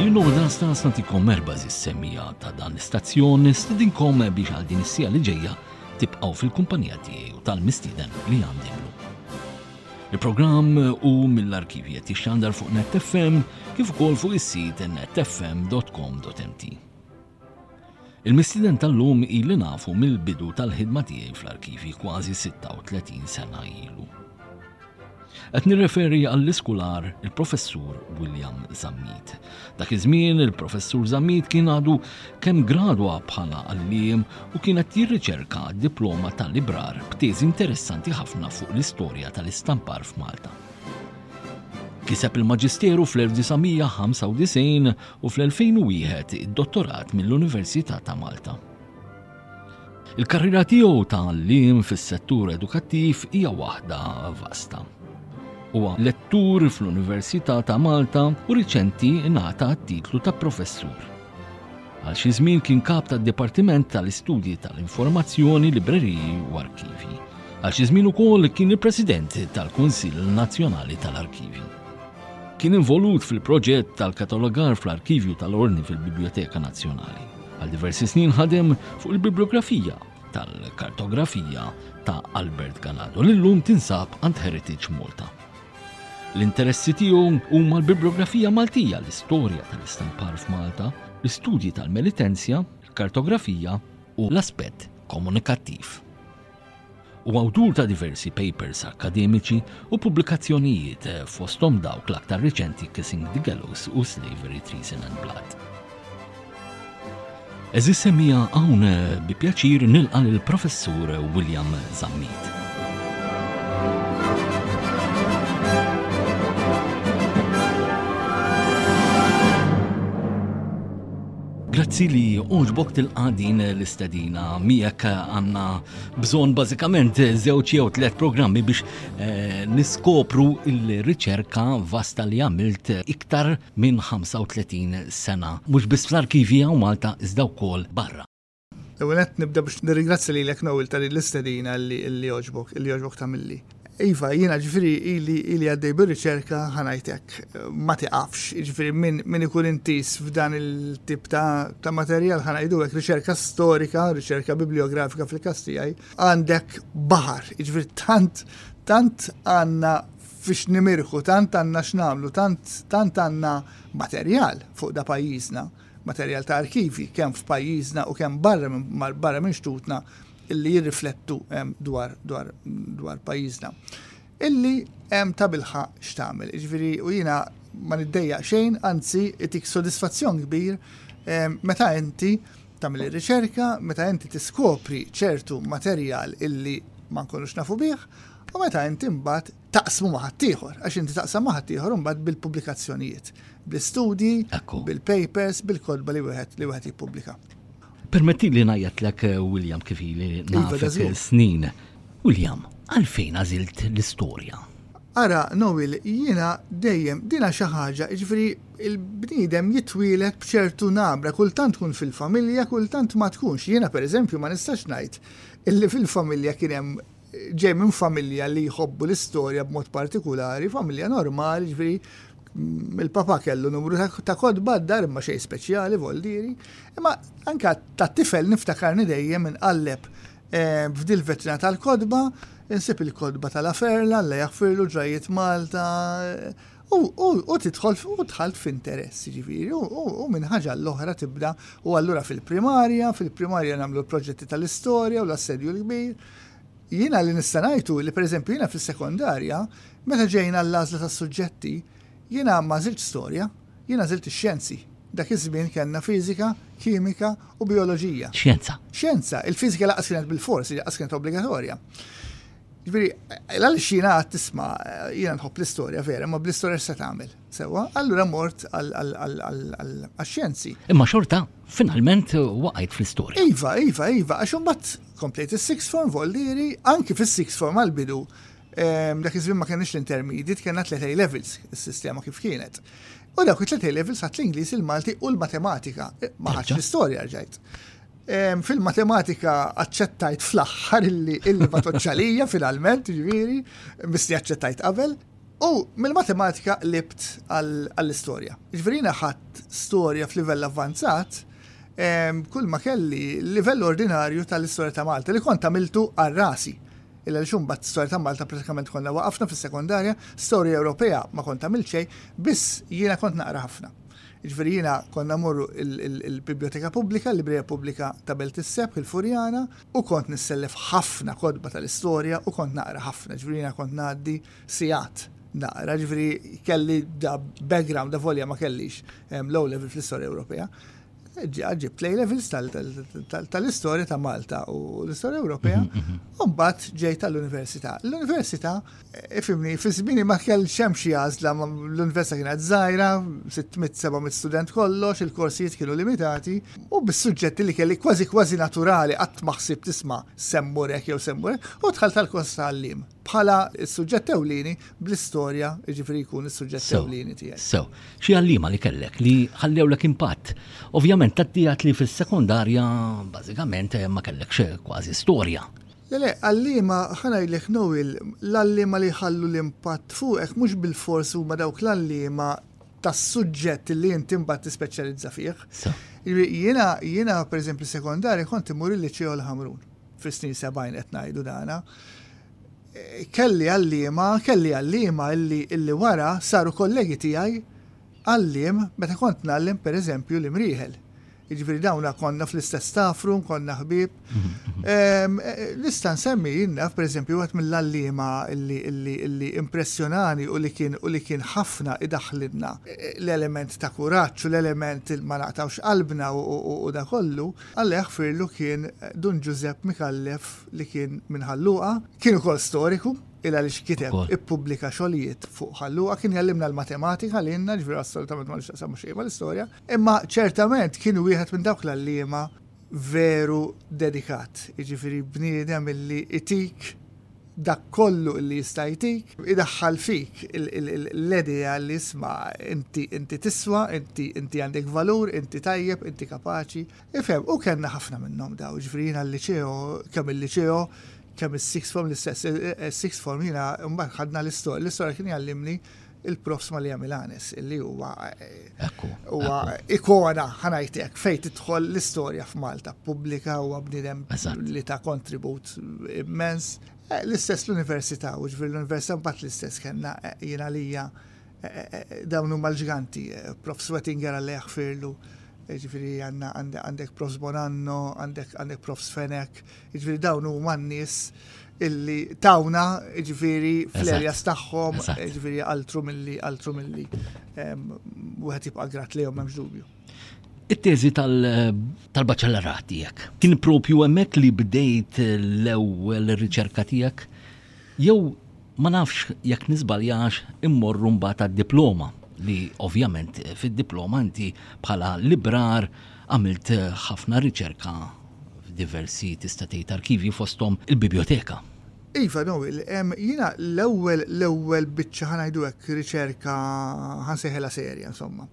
Jien l-ewwel dan stans nagħtikom merba żis-semmija ta' dan l-istazzjon nistidinkom biex għal din is-sija li ġejja tibqgħu fil-kumpanija tiegħi u tal-mistieden li għandillu. Il-programm u mill-arkivji qed jixxandar fuq NetFM kif ukoll fuq is-sit netfm.com.mt. Il-mistieden tal-lum ili nafu mill-bidu tal-ħidma tiegħi fl-arkivji kważi 36 sena ilu. Qed nirreferi għall-iskular il-professur William Zammit. Dak iż-żmien il-professur Zammit kien għadu kemm gradwa bħala għalliem u kien qed jirriċerka diploma tal-librar b'teżi interessanti ħafna fuq l-istorja tal-istampar f'Malta. Kiseb il-Maġisteru fl-1995 u fl-2001 id-Dottorat mill-Università ta' Malta. Il-karriera tiegħu ta' għalliem fis-settur edukattiv hija waħda vasta. Huwa lettur fl-Università ta' Malta u riċenti ngħata t-titlu ta' Professur. Għal xi żmien kien kap tad-Dipartiment tal-Istudji tal-Informazzjoni, Libreriji u Arkivji. Għal xi żmien ukoll kien il-President tal-Kunsill Nazzjonali tal-Arkivji. Kien involut fil-proġett tal-katalogar fl-arkivju tal-Ordni fil-Bibljoteka Nazzjonali. Għal diversi snin ħadem fuq il-bibliografija tal-kartografija ta' Albert Galado li llum tinsab għand Heritage Malta. L-interessi tiegħu huma l-bibliografija Maltija, l-istorja tal-istampar f'Malta, l-istudji tal-melitenzja, l-kartografija u l-aspett komunikattiv. Huwa awtur ta' diversi papers akkademiċi u pubblikazzjonijiet fosthom dawk l-aktar riċenti Kissing the Gallows u Slavery, Treason and Blood. Eżis semmija hawn eh, bi pjaċir nilqa' lill-Professur William Zammit. Grazzi li għoġbok tilqa din l-istadina miegħek għandna bżonn bażikament żewġ jew tliet programmi biex eh, niskopru il-riċerka vasta li għamilt iktar minn 35 sena. Mhux biss fl-arkivi għaw Malta iżda wkoll barra. Ewwel qed nibda biex nirringrazzja lilek Noel ta' din l-istadina li għoġbok, li għoġbok tagħmilli. Iva, jiena ġifiri ili ili għaddej bir-riċerka ħanajtek, ma tiqafx, ġifiri min, min ikun intis f'dan il-tip ta', ta materjal ħanajdu għek riċerka storika, riċerka bibliografika fil-kastijaj, għandek bahar, ġifiri tant, tant għanna fiex nimirħu, tant għanna x'namlu, tant, tant għanna materjal fuq da pajjiżna, materjal ta' arkivi, kemm f'pajjiżna u kemm barra, barra minn xtutna, illi jirriflettu dwar dwar dwar pajjiżna. Illi hemm ta' bilħa x'tagħmel. Ġifieri u jiena ma niddejja xejn, anzi itik sodisfazzjon kbir meta inti tagħmel ir-riċerka, meta inti tiskopri ċertu materjal illi ma nkunux nafu bih, u meta inti mbagħad taqsmu ma' ħaddieħor, għax inti taqsam ma' ħaddieħor mbagħad bil-pubblikazzjonijiet, bl-istudji, bil-papers, bil-kodba li wieħed li wieħed jippubblika. Permettili ngħajjatlek William kif ili iva, nafek snin. William, għalfejn għażilt l-istorja? Ara, Noel, jiena dejjem dina xi ħaġa, jiġifieri il-bniedem jitwieled b'ċertu nabra, kultant tkun fil-familja, kultant ma tkunx. Jiena pereżempju ma nistax ngħid illi fil-familja kien hemm ġej minn familja li jħobbu l-istorja b'mod partikulari, familja normali, ġviri, mm, il-papa kellu numru ta' kodba d-dar imma xej speċjali voldiri, imma anka ta' tifel niftakarni dejjem minn qalleb eh, f'dil vetrina tal-kodba, insib il-kodba tal-aferla, l jaħfirlu ġrajiet Malta, u titħol u tħalt f'interess, ġviri, u minn ħaġa l-oħra tibda, u allura fil-primarja, fil-primarja namlu proġetti tal-istoria u l-assedju l-kbir, Jiena li nista' ngħidu li pereżempju jiena fis-sekondarja, meta ġejna l-għażla tas-suġġetti, jiena ma żiltx storja, jiena żilt ix-xjenzi. Dak iż-żmien kellna fiżika, kimika u bijoloġija. Xjenza. Xjenza, il-fiżika laqas kienet bil-forsi, laqas kienet obbligatorja. Ġifieri, għaliex jiena għad tisma' jiena nħobb l-istorja vera, ma bl-istorja x'se tagħmel. Sewwa, allura mort għax-xjenzi. Imma xorta, finalment waqajt fl-istorja. Iva, iva, iva, għax imbagħad komplejt is-sixth form vollieri, anki fis-sixth form għall-bidu ehm, dak iż-żmien ma kenniex l-intermediate, kellna tliet A levels is-sistema kif kienet. U dawk it-tliet A levels ħadd l-Ingliż, il-Malti u l-Matematika. Eh, ma ħadx l-istorja rġajt. Ehm, fil-matematika aċċettajt fl-aħħar illi ma toċċalija finalment, ġifieri, misli aċċettajt qabel. U mill-matematika qlibt għall-istorja. Ġifieri jiena ħadt storja f'livell avvanzat kull ma kelli livell ordinarju tal-istorja ta' Malta li kont għamiltu għal rasi. Illa li xum bat storja ta' Malta pratikament konna waqafna fis-sekondarja, storja Ewropea ma kont għamilt xejn, biss jiena kont naqra ħafna. Ġifieri jiena konna morru il-Biblioteka Pubblika, l-Librerija Pubblika ta' Belt is-Sebħ, il-Furjana, u kont nissellef ħafna kotba tal-istorja u kont naqra ħafna, ġifieri jiena kont ngħaddi sigħat naqra, ġifieri kelli da background avolja ma kellix l-O level fl-istorja Ewropea. Ġibt l levels tal-istorja ta' Malta u l-istorja Ewropea, mhm, mhm. u mbagħad ġejt tal-università. L-università Ifimni, fi żmieni ma kellx hemm xi għażla, l-università kienet żgħira, 600-700 student kollox, il-korsijiet kienu limitati, u bis-suġġetti li kelli kważi kważi naturali qatt ma ħsibt isma' semmur hekk jew semmur hekk, u dħalt għall-kors ta' għalliem bħala s-suġġett ewlieni bl-istorja jiġifieri jkun is-suġġett ewlieni tiegħi. Sew, xi għalliema li kellek li ħallewlek impatt. Ovvjament tgħaddija li fis-sekondarja bażikament ma kellekx kważi storja. Le le, għalliema, ħa ngħidlek Noel, l-għalliema li jħallu l-impatt fuqek mhux bilfors huma dawk l-għalliema tas-suġġett li inti mbagħad tispeċjalizza fih. Jiġifieri jiena jiena pereżempju sekondarja kont imur il-Liċeo l-Ħamrun fis-snin 70 qed ngħidu dana. Kelli għalliema, kelli għalliema illi illi wara saru kollegi tiegħi għalliem meta kont ngħallem pereżempju l-imrieħel. Jiġifieri dawna konna fl-istess tafru, konna ħbieb. Nista' nsemmi jien naf pereżempju wieħed mill-għalliema li impressjonani u li kien u li kien ħafna idaħħlilna l-element ta' kuraġġ u l-element ma naqtgħux qalbna u da kollu, Alla jaħfirlu kien Dun Ġużepp Micallef li kien minn Ħal Luqa. Kien ukoll storiku, il għaliex kiteb, ippubblika xogħlijiet fuq Ħal Luqa, kien jgħallimna l-matematika lilna, ġifieri assolutament m'għandux x'taqsam ma' xejn mal-istorja, imma ċertament kien wieħed minn dawk l-għalliema veru dedikat, jiġifieri bniedem illi jtik dak kollu illi jista' jtik, idaħħal fik l-idea li isma' inti tiswa, inti għandek valur, inti tajjeb, inti kapaċi, Ifhem, u kellna ħafna minnhom daw, ġifieri jiena l-liċeo, kemm il-liċeo, kemm is-sixth form l-istess, is-sixth form jiena mbagħad ħadna l-istorja, l-istorja kien jgħallimni il-profs ma li għamilanis, illi huwa huwa ikona ħanajtek fejn tidħol l-istorja f'Malta pubblika huwa bniedem li ta' kontribut immens. Eh, l-istess l-università, u ġifieri l-università mbagħad l-istess kellna eh, jiena lija Dawn huma l-ġganti, Prof. Swettinger Alla jaħfirlu, jiġifieri għandek Prof. Bonanno, għandek Prof. Fenech, jiġifieri dawn huma n-nies illi tawna jiġifieri fl-areas tagħhom, jiġifieri altru milli altru milli wieħed jibqa' grat lejhom m'hemmx dubju. It-teżi tal-baċellerat tiegħek. Kien propju hemmhekk li bdejt l-ewwel riċerka tiegħek? Jew ma nafx jekk niżbaljax immorru mbagħad għad-diploma li ovvjament fid-diploma inti bħala librar għamilt ħafna riċerka f'diversi tista' tgħid arkivji fosthom il-bibjoteka. Iva, Noel, jiena l-ewwel l-ewwel biċċa ħa ngħidu hekk riċerka ħa nsejħilha serja insomma,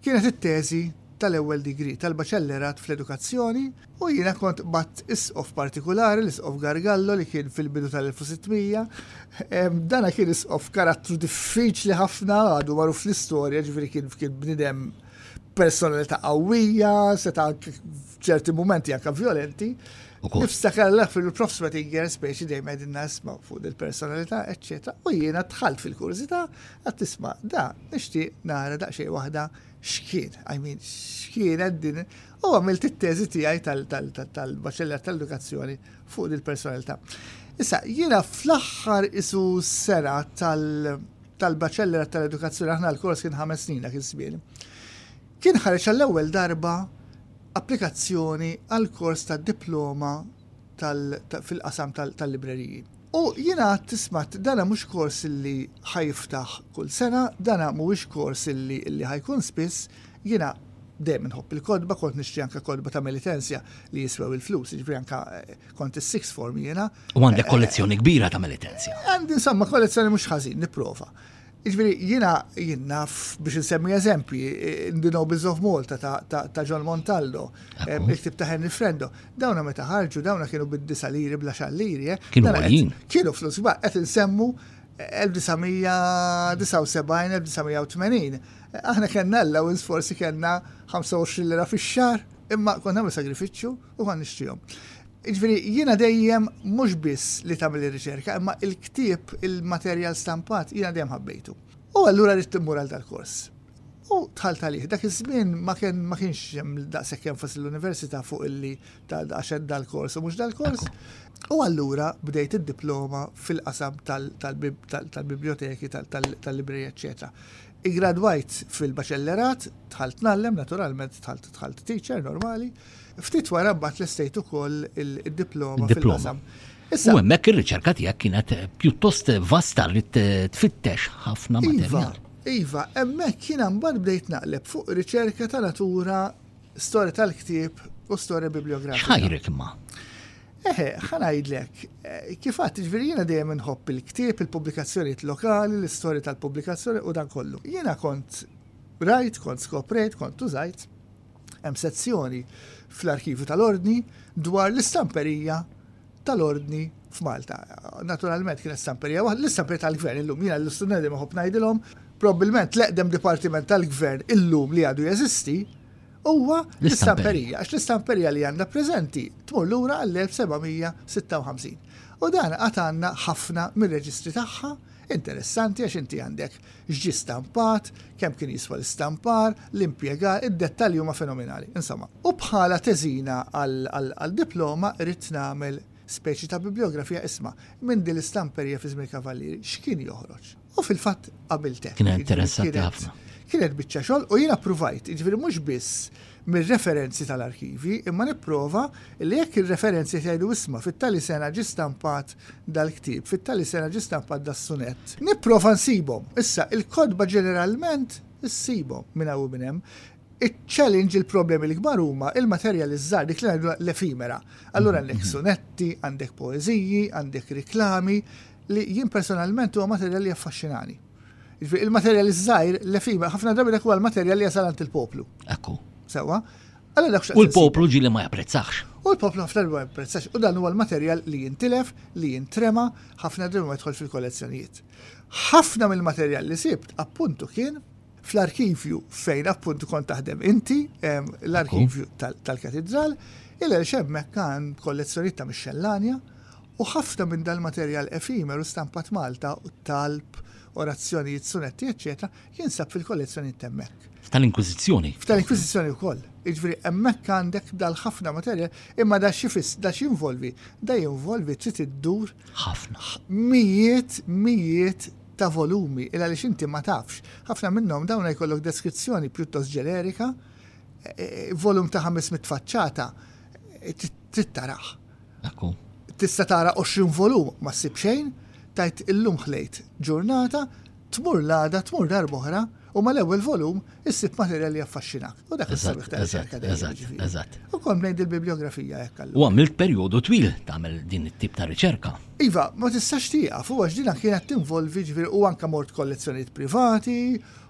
kienet it-teżi tal-ewwel degree tal-baċellerat fl-edukazzjoni U jiena kont qbadt isqof partikulari, l-Isqof Gargallo li kien fil-bidu tal-1600. Dana kien isqof karattru diffiċli ħafna, għadu magħruf fl-istorja, ġifieri kien kien bniedem personalità qawwija, seta' ċerti mumenti anke vjolenti. Niftakar l fil-Prof Swetinger speċi dejjem qegħdin nasma' fuq il-personalità, eċċetera, u jiena dħalt fil-kurżità għad tisma' da nixtieq nara daqsxejn waħda x'kien, I mean x'kienet din U għamilt it-teżi tiegħi tal-Baċellar tal-Edukazzjoni fuq il-personalità. Issa, jiena fl-aħħar isu sena tal-Baċellar tal-Edukazzjoni, aħna l-kors kien ħames snin dak iż-żmien. Kien ħareġ għall-ewwel darba applikazzjoni għall-kors tad-diploma fil-qasam tal-libreriji. U jiena għad tismat dana mhux kors li ħajftaħ kull sena, dana mhuwiex kors li ħajkun spiss, Jiena dejjem inħobb il-kotba, kont nixtri anke kotba ta' Melitensia li jiswew il-flus, jiġifieri anke kont is-sixth form jiena. U għandek kollezzjoni kbira ta' Melitensia. Għandi insomma kollezzjoni mhux ħażin, nipprova. Jiġifieri jiena jien naf biex insemmi eżempji, The Nobles of Malta ta' John Montaldo, il-ktieb ta' Henry Frendo, dawna meta ħarġu dawna kienu bid-disa' liri bla xahar liri, eh. Kienu għoljin. Kienu flus kbar, qed insemmu 1979, 1980. Aħna kellna allowance forsi kellna 25 lira fix-xahar, imma kont nagħmel sagrifiċċju u kont nixtrihom. Ġifieri jiena dejjem mhux biss li tagħmel ir-riċerka, imma il-ktieb, il-materjal stampat jiena dejjem ħabbejtu. U allura ridt immur għal dal-kors. U dħalt għalih, dak iż-żmien ma kienx hemm daqshekk enfasi l-università fuq illi għax hemm dal-kors u mhux dal-kors. U allura bdejt id-diploma fil-qasam tal-bibljoteki, tal-librerija, eċċetera. Iggradwajt fil-baċellerat, dħalt ngħallem naturalment, dħalt dħalt teacher normali. Ftit wara mbagħad lestejt ukoll id-diploma fil-qasam. U hemmhekk ir-riċerka tiegħek kienet pjuttost vasta li tfittex ħafna iva, materjal. Iva, hemmhekk kien mbagħad bdejt naqleb fuq riċerka ta' natura storja tal-ktieb u storja bibliografika. X'ħajrek imma? Eħe, ħa ngħidlek, kif għadt, ġifieri jiena dejjem inħobb il-ktieb, il-pubblikazzjonijiet lokali, l-istorja tal-pubblikazzjoni u dan kollu. Jiena kont rajt, kont skoprejt, kont użajt hemm sezzjoni fl-Arkivju tal-Ordni dwar l-istamperija tal-Ordni f'Malta. Naturalment kienet stamperija waħda, l-istamperija tal-gvern illum, jiena l-istudenti ma ħobb ngħidilhom, probbilment l-eqdem dipartiment tal-gvern illum li għadu jeżisti, huwa l-istamperija, għax l-istamperija li għandha preżenti tmur lura għall-1756. U dan għad għandna ħafna mir-reġistri tagħha, interessanti għax inti għandek x'ġi stampat, kemm kien jiswa l-istampar, l-impjegar, id-dettalji huma fenomenali. Insomma, u bħala teżina għal diploma rrid nagħmel speċi ta' bibliografija isma' minn din l-istamperija fi żmien Kavallieri x'kien joħroġ. U fil-fatt għamilt hekk. Kienet interessanti ħafna. Kienet biċċa xogħol u jiena provajt, jiġifieri mhux biss mir-referenzi tal-arkivi, imma nipprova li jekk ir-referenzi jgħidu isma' fit-tali sena ġie stampat dal-ktieb, fit-tali sena ġie stampat das-sunett, nipprova nsibhom. Issa, il-kotba ġeneralment issibhom minn hawn u minn hemm. Iċ-challenge, il-problemi l-kbar huma il-materjal iż-żgħar, dik li ngħidu l-efimera. Allura għandek sunetti, għandek poeżiji, għandek riklami, li jien personalment huwa materjal li jaffaxxinani. Jiġifieri il-materjal iż-żgħir, l-efimer, ħafna drabi dak huwa l-materjal li jasal għand il-poplu. Ekku. Sewwa. Allura dak U l-poplu ġieli ma japprezzax. U l-poplu ħafna drabi ma japprezzax. U dan huwa l-materjal li jintilef, li jintrema, ħafna drabi ma jidħol fil-kollezzjonijiet. Ħafna mill-materjal li sibt, appuntu, kien fl-arkivju fejn appunt kont taħdem inti, l-arkivju tal-katidral, il-għalx hemmhekk għan kollezzjonijiet ta' mixxellanja u ħafna minn dal-materjal efimeru stampat Malta talb, orazzjonijiet, sunetti, eċċetera, jinsab fil-kollezzjonijiet t'hemmhekk. F'tal-Inkwiżizzjoni. F'tal-Inkwiżizzjoni wkoll. Jiġifieri hemmhekk għandek dal-ħafna materjal, imma da x'ifis, da x'jinvolvi? Da jinvolvi trid iddur ħafna mijiet, mijiet ta' volumi, il għaliex inti ma tafx. Ħafna minnhom dawna jkollok deskrizzjoni pjuttost ġenerika, volum ta' 500 faċċata trid tarah. Ekku. Tista' tara 20 volum ma ssib xejn, tajt illum ħlejt ġurnata, tmur l-għada, tmur darb'oħra, U mal-ewwel volum issib materjal li jaffaxxinak. U dak is-sabiħ ta' riċerka dejjem jiġifieri. U kont ngħid il-bibliografija hekk allura. U għamilt perjodu twil tagħmel din it-tip ta' riċerka. Iva, ma tistax tieqaf, u għax dina kienet tinvolvi jiġifieri u anke mort kollezzjonijiet privati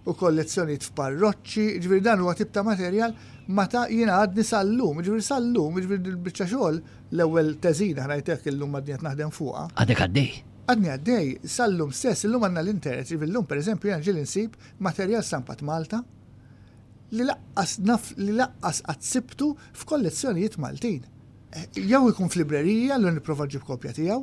u kollezzjonijiet f'parroċċi, jiġifieri dan huwa tip ta' materjal ma ta' jiena għadni sal-lum, jiġifieri sal-lum, jiġifieri dil-biċċa xogħol, l-ewwel teżina ngħid hekk illum għadni qed naħdem fuqha. Għadek għaddej? Għadni għaddej sal-lum stess, illum għandna l-internet, jiġifieri llum pereżempju jiena ġieli nsib materjal stampat Malta li laqqas naf li laqqas qatt sibtu f'kollezzjonijiet Maltin. Jew ikun f'libreriji, allura nipprova ġġib kopja tiegħu,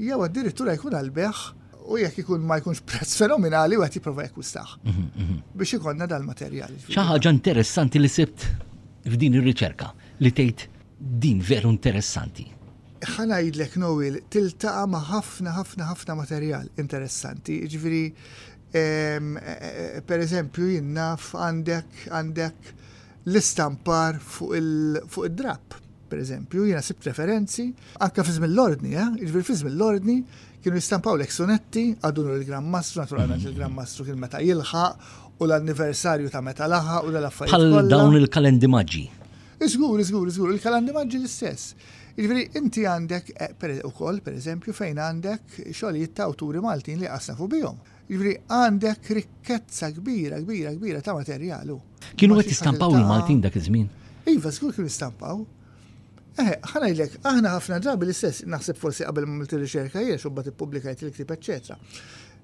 jew addirittura jkun għall-bejgħ u jekk ikun ma jkunx prezz fenominali wieħed jipprova jakkwistah biex ikollna dal-materjal. Xi ħaġa interessanti li sibt f'din ir-riċerka li tgħid, Din veru interessanti. Ħa ngħidlek Noel, tiltaqa' ma' ħafna ħafna ħafna materjal interessanti. Jiġifieri pereżempju jien naf għandek għandek l-istampar fuq id-drapp, pereżempju, jiena sibt referenzi, anke fi żmien l-Ordni, eh, jiġifieri fi żmien l-Ordni kienu jistampawlek sunetti, għadunu l-Gran Mastru, naturalment il-Gran Mastru kien meta jilħaq u l-anniversarju ta' meta laħaq u l-affarijiet. Bħal dawn il-kalendi maġġi. Żgur, żgur, żgur, il-kalam li mgħaġġel l-istess. Jiġifieri inti għandek ukoll, per eżempju, fejn għandek xogħlijiet ta' awturi Maltin li lanqas nafu bihom. Jiġifieri għandek rikkezza kbira, kbira, kbira ta' materjal u. Kienu qed jistampaw il-Maltin dak iż-żmien? Iva, żgur kienu jistampaw. Eħe, ħa ngħidlek, aħna ħafna drabi l-istess, naħseb forsi qabel m'għamilt ir-riċerka jien għax imbagħad ippubblikajt il-ktieb eċċetera.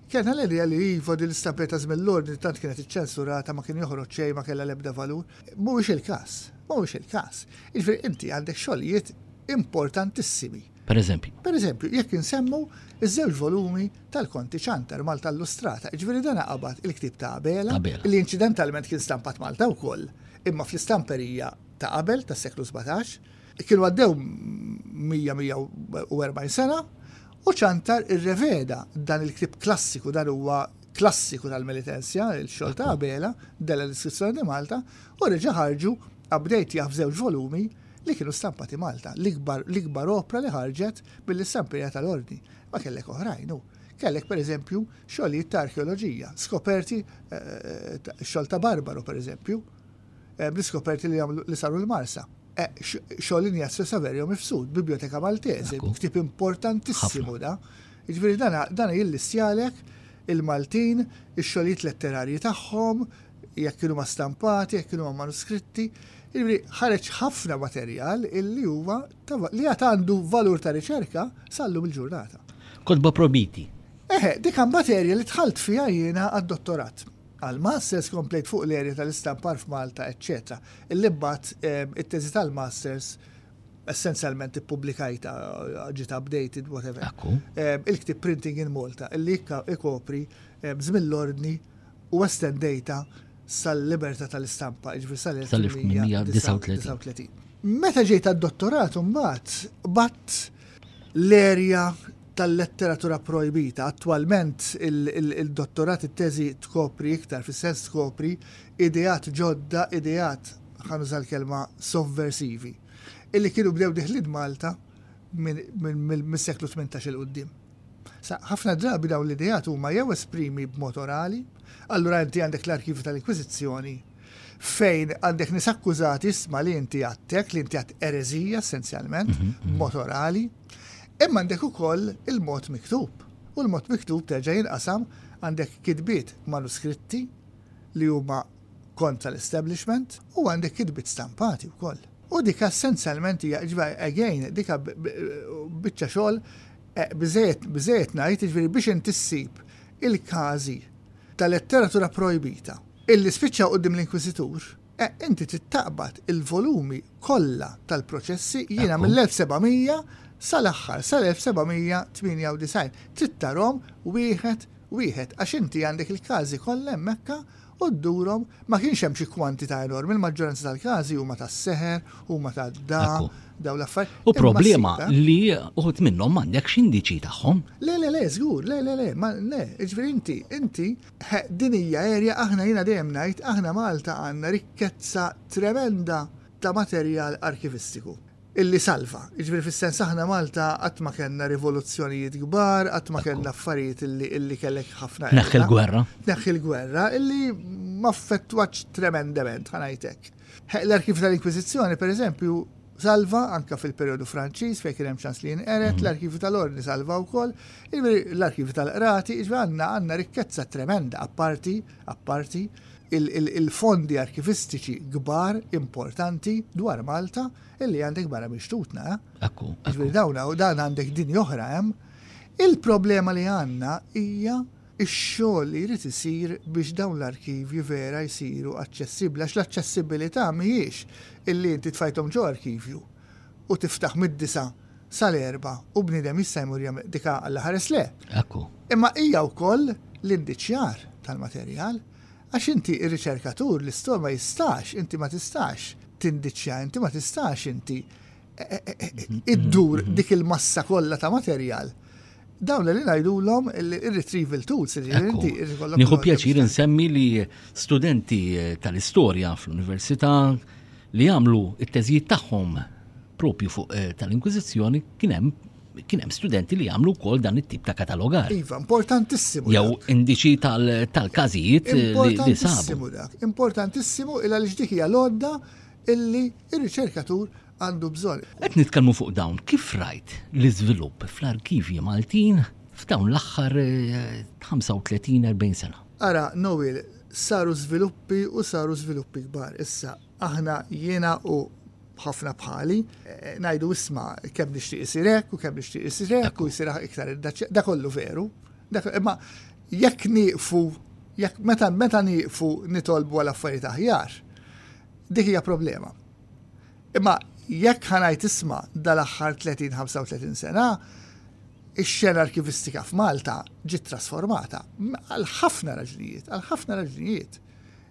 Kellna l-idea li iva din l-istampella ta' żmien l-Ordni li tant kienet iċċensurata ma kien joħroġ xejn, ma kellha l-ebda valur. Mhuwiex il-każ. Mhuwiex il-każ. Jiġifieri inti għandek xogħlijiet importantissimi. Per eżempju? Per eżempju, jekk insemmu ż-żewġ volumi tal-Konti Ciantar, Malta Illustrata, jiġifieri dan qabad il-ktieb ta' Abela, li inċidentalment kien stampat Malta wkoll, imma fl-istamperija ta' qabel, tas-seklu sbatax. Kienu għaddew 100, 140 sena, U Ciantar irreveda dan il-ktieb klassiku, dan huwa klassiku tal-Melitensia, il-xogħol ta' Abela, Della Descrizione di Malta, u reġa' ħarġu update tiegħu f'żewġ volumi li kienu stampati Malta, l-ikbar l-ikbar opra li ħarġet mill-istamperija tal-Ordni. Ma kellek oħrajn, hu. Kellek, per eżempju, xogħlijiet ta' arkeoloġija, skoperti, x-xogħol ta' Barbaro, per eżempju. bl-iskoperti li saru l-Marsa. Xogħol Ignazio Saverio mifsud, Biblioteka Maltese, ktieb importantissimu da. Jiġifieri dan jillistjalek il-Maltin, ix-xogħlijiet letterarji tagħhom, jekk kienu ma stampati, jekk kienu ma manuskritti. Jiġifieri ħareġ ħafna materjal illi huwa li għad għandu valur ta' riċerka sal-lum il-ġurnata. Kotba probiti. Eħe, dik materja li dħalt fiha jiena għad-dottorat. għall-Masters komplejt fuq l-erja tal-istampar f'Malta eċċetera illi imbagħad it-teżi tal-Masters essenzjalment ippubblikajtha, ġiet updated, whatever. Il-ktib Printing in Malta, illi ikopri żmien l-ordni u estendejta sal-libertà tal-istampa, ġifri sal-1839. Meta ġejt għad-dottorat mbagħad bat l-erja tal-letteratura pprojbita. Attwalment, il-dottorat, it-teżi tkopri iktar, fis-sens tkopri, ideat ġodda, ideat, ħa nuża l-kelma, sovversivi, illi kienu bdew diħlin Malta mis-seklu tmintax 'il quddiem. Sa, ħafna drabi dawn l-ideat huma jew esprimi b'mod orali, allura inti għandek l-arkivju tal-Inkwiżizzjoni, fejn għandek nis akkużati isma li inti għattek, li inti għat erezija essenzjalment, mhm, mhm. mod orali, imma għandek ukoll il-mod miktub. U l-mod miktub terġa' jinqasam għandek kitbiet manuskritti li huma kontra l-establishment u għandek kitbiet stampati wkoll. U dik essenzjalment hija again dika biċċa xogħol eh, biżejjed ngħid jiġifieri biex intissib il-każi ta' letteratura projbita Illi spiċċaw quddiem l-Inkwiżitur, e inti trid taqbad il-volumi kollha tal-proċessi, jiena mill-1700 sal-aħħar, sal-1798, trid tarahom wieħed wieħed, għax inti għandek il-każi kollha hemm hekka u ddurhom, ma kienx hemm xi kwantità enormi, il-maġġoranza tal-każi huma tas-seħer, huma ta' da, dawn l-affarijiet. U problema li uħud minnhom m'għandekx indiċi tagħhom. Le, le, le, żgur, le, le, le, ma, le, jiġifieri inti, inti. He, din hija erja, aħna jiena dejjem ngħid, aħna Malta għandna rikkezza tremenda ta' materjal arkivistiku. Illi salva. Jiġifieri fis-sens aħna Malta qatt ma kellna rivoluzzjonijiet kbar, qatt ma kellna affarijiet illi illi kellek ħafna erja. Tneħħi l-gwerra. Tneħħi l-gwerra, illi m'affettwatx tremendament, ħa ngħid hekk. L-arkivju tal-Inkwiżizzjoni, per eżempju, salva anka fil-perjodu Franċiż fejn kien hemm ċans li jinqered, mm. l-arkivju tal-Ordni salva wkoll, l-arkivju tal-qrati, iġbi għandna għandna rikkezza tremenda apparti apparti il-fondi arkivistiċi kbar importanti dwar Malta illi għandek barra biex tutna. Eh? Akku. Ġviri dawna u dan għandek din joħra hemm. Il-problema li għanna hija ix-xogħol li jrid isir biex dawn l-arkivji vera jsiru aċċessibbli għax l-aċċessibbilità mhijiex illi inti tfajthom ġo arkivju u tiftaħ mid-disgħa sal-erbgħa u bniedem jista' jmur jagħmel dik għaqla ħares le. Hekk hu. Imma hija wkoll l-indiċjar tal-materjal għax inti r-riċerkatur l-istor ma jistax inti ma tistax tindiċja inti ma tistax inti iddur dik il-massa kollha ta' materjal. Dawn li ngħidulhom ir-retrieval tools inti Nieħu pjaċir insemmi li studenti tal-istorja fl-università li għamlu it-teżijiet tagħhom propju fuq eh, tal-Inkwiżizzjoni kien hemm kien hemm studenti li jagħmlu wkoll dan it-tip ta' katalogar. Iva, importantissimu. Jew indiċi tal-każijiet li sabu. Importantissimu dak. Importantissimu il għaliex dik hija l-għodda illi r-riċerkatur għandu bżonn. Qed nitkellmu fuq dawn, kif rajt l-iżvilupp fl-arkivji Maltin f'dawn l-aħħar 35-40 sena? Ara, Noel, saru żviluppi u saru żviluppi kbar. Issa, aħna, jiena u ħafna bħali, ngħidu isma' kemm nixtieq isir hekk u kemm nixtieq isir hekk u jsir iktar id-daċċa, da kollu veru. Imma jekk nieqfu, jekk meta meta nieqfu nitolbu għal affarijiet aħjar, Dik hija problema. Imma jekk ħanajt isma dal-aħħar 30-35 sena, ix-xena arkivistika f'Malta ġiet trasformata għal ħafna raġunijiet, għal ħafna raġunijiet.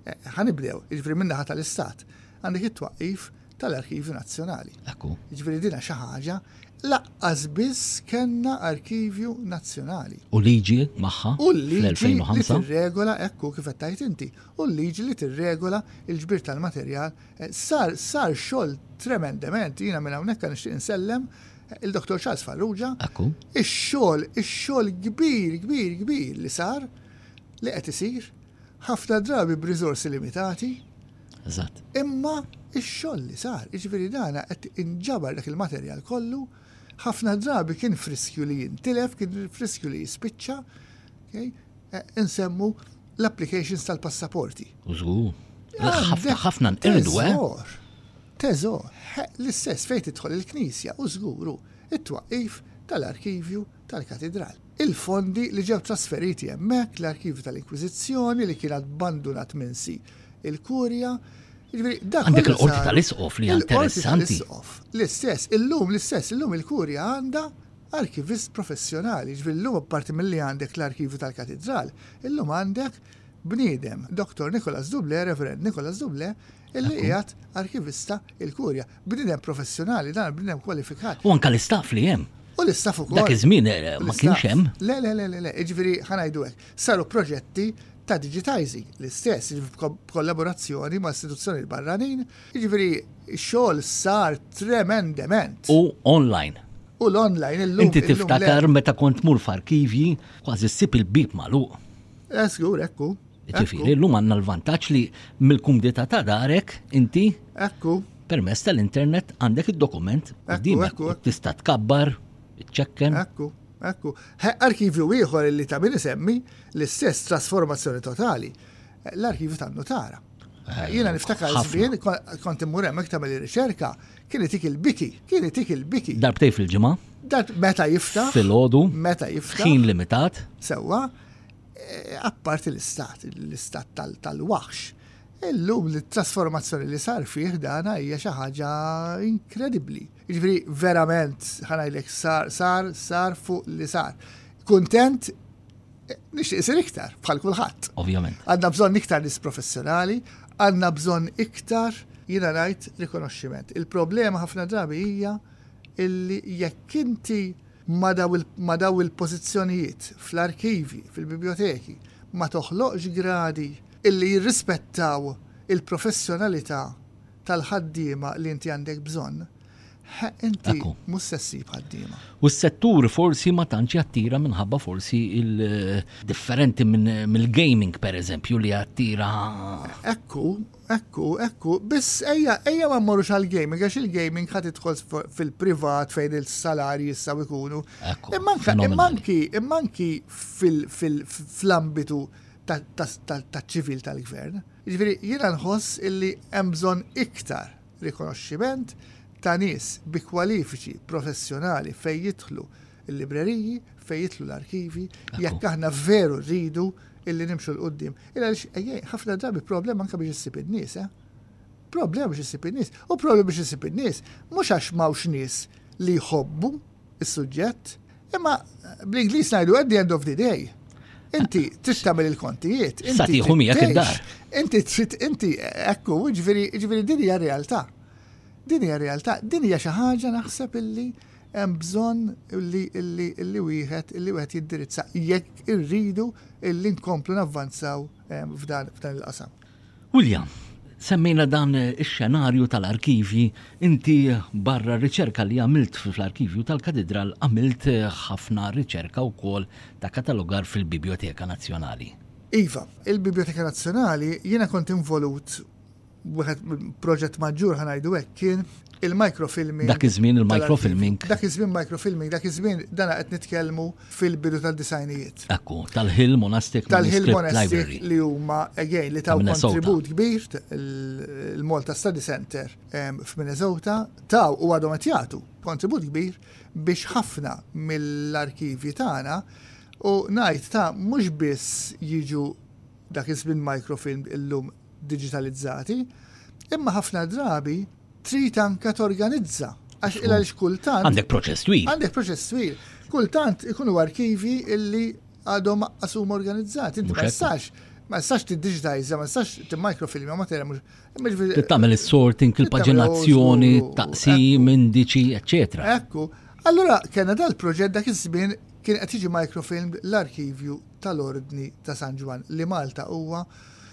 Eh, ħanibdew, iġbri minnaħa tal-istat, għandek it-twaqif tal-Arkivju Nazzjonali. Ekku. Ġviri dina xi ħaġa laqqas biss kellna Arkivju Nazzjonali. U liġi magħha? U liġi li regola ekku kif qed inti. u l-liġi li tirregola l-ġbir tal-materjal, sar sar xogħol tremendement, jiena minn hawnhekka nixtieq insellem il-Dottor Charles Farrugia, ix-xogħol ix-xogħol kbir kbir kbir li sar, li qed isir, ħafna drabi b'riżorsi limitati, imma x-xogħol li sar, jiġifieri dan qed inġabar dak il-materjal kollu, ħafna drabi kien f'riskju li jintilef, kien f'riskju li jispiċċa, insemmu l-applications tal-passaporti. Użgur. Ħafna, ħafna nqirdu, eh? Teżor, teżor, l-istess fejn tidħol il-knisja u żguru it-twaqif tal-arkivju tal-katidral. Il-fondi li ġew trasferiti hemmhekk l-arkivju tal-Inkwiżizzjoni li kien abbandunat minn si il-Kurja, Ġviri, dak Għandek il-qorti tal-isqof li interessanti. L-istess, illum, l-istess, illum il-kurja għanda arkivist professjonali, jiġifieri llum apparti milli għandek l-arkivju tal-Katidral, illum għandek bniedem, Dottor Nicholas Doublé, Reverend Nicholas Doublé, illi qiegħed arkivista il-Kurja. Bniedem professjonali dan, bniedem kwalifikat. U anke l-istaff li hemm. U l-istaff ukoll. Dak iż-żmien eh, ma kienx hemm. Le, le, le, le, jiġifieri ħanajdu hekk. Saru proġetti ta' digitizing l-istess, jiġifieri b'kollaborazzjoni ma' istituzzjoni barranin Jiġifieri x-xogħol sar tremendement. U online. U l-online illum. Inti tiftakar meta kont tmur f'arkivji kważi ssib il-bib magħluq. Esgur, eh, ekku. Ġifieri llum għandna l-vantaġġ li mill-kumdità ta' darek inti. Ekku. Permess tal-internet għandek id-dokument qudiemek tista' tkabbar, iċċekken. Ekku, ekku. Arkivju ieħor li ta' min isemmi l-istess trasformazzjoni totali l-arkivju tan-notara. Jiena niftakar żmien kont immur hemmhekk tagħmel riċerka, kien itik il-biti, kien itik il-biti. Darbtej fil-ġimgħa. Meta jifta. Fil-ħodu. Meta jifta. Ħin limitat. Sewwa, eh, apparti l-istat, l-istat tal-waħx. Illum li trasformazzjoni li sar fih dana hija xi ħaġa inkredibbli. Jiġifieri verament ħanajlek sar sar sar fuq li sar. Kuntent Nixtieq isir iktar, bħal kulħadd. Ovvjament. Għandna bżonn iktar nis professjonali, għandna bżonn iktar jiena ngħid rikonoxximent. Il-problema ħafna drabi hija illi jekk inti ma daw il-pożizzjonijiet fl-arkivji, fil-biblioteki, ma toħloqx gradi illi jirrispettaw il-professjonalità tal-ħaddiema li inti għandek bżonn, ħa inti mhux se ssib ħaddiema. U s-settur forsi ma tantx jattira minħabba forsi il-differenti mill-gaming pereżempju li jattira. Ekku, ekku, ekku, biss ejja, ejja ma mmorrux għal-gaming, għax il-gaming ħad idħol fil-privat fejn il-salarji issa ikunu. Immanki, immanki fil-ambitu taċ-ċivil tal-gvern. Jiġifieri jiena nħoss illi hemm bżonn iktar rikonoxximent ta' nies bi kwalifiċi professjonali fejn jidħlu l-libreriji, fejn jidħlu l-arkivji, jekk aħna veru rridu illi nimxu 'l quddiem. Għaliex ejjej, ħafna drabi problema anke biex issib in-nies, eh? Problema biex issib in-nies. U problema biex issib in-nies mhux għax m'hawnx nies li jħobbu s-suġġett, Imma bl-Ingliż ngħidu at the end of the day. Inti tistamel il-kontijiet. Sa tieħu miegħek id-dar. Inti trid inti ekku, ġifieri ġifieri din hija realtà. Din hija realtà, din hija xi ħaġa naħseb illi hemm bżonn illi illi illi wieħed illi wieħed jiddirizza jekk irridu illi nkomplu navvanzaw eh, f'dan il-qasam. William, semmejna dan ix-xenarju tal-arkivji, inti barra r-riċerka li għamilt fl-arkivju tal-Katidral għamilt ħafna riċerka wkoll ta' katalogar fil-Bibjoteka Nazzjonali. Iva, il-Bibjoteka Nazzjonali jiena kont involut b'wieħed proġett maġġur ħa ngħidu hekk kien il-microfilming. Dak iż-żmien il-microfilming. Dak iż-żmien microfilming, dak iż-żmien dan qed nitkellmu fil-bidu tad-disajnijiet. Ekku, tal-Hill Monastic Tal-Hill Monastic li huma again li taw kontribut kbir il-Malta Study Center f'Minnesota taw u għadhom qed jagħtu kontribut kbir biex ħafna mill-arkivji tagħna u ngħid ta' mhux biss jiġu dak iż-żmien microfilm illum diġitalizzati, imma ħafna drabi trid anke torganizza għax il għaliex kultant. Għandek proċess twil. Għandek proċess twil. Kultant ikunu arkivji illi għadhom qasum organizzati. Inti ma tistax ma tistax tiddiġdajza, ma tistax timmikrofilmja ma terem. Tittamel is-sorting, il-paġinazzjoni, taqsim, indiċi, eccetera. Ekku. Allura kena dal-proġett dak iż-żmien kien qed jiġi microfilm l-arkivju tal-Ordni ta' San Ġwan li Malta huwa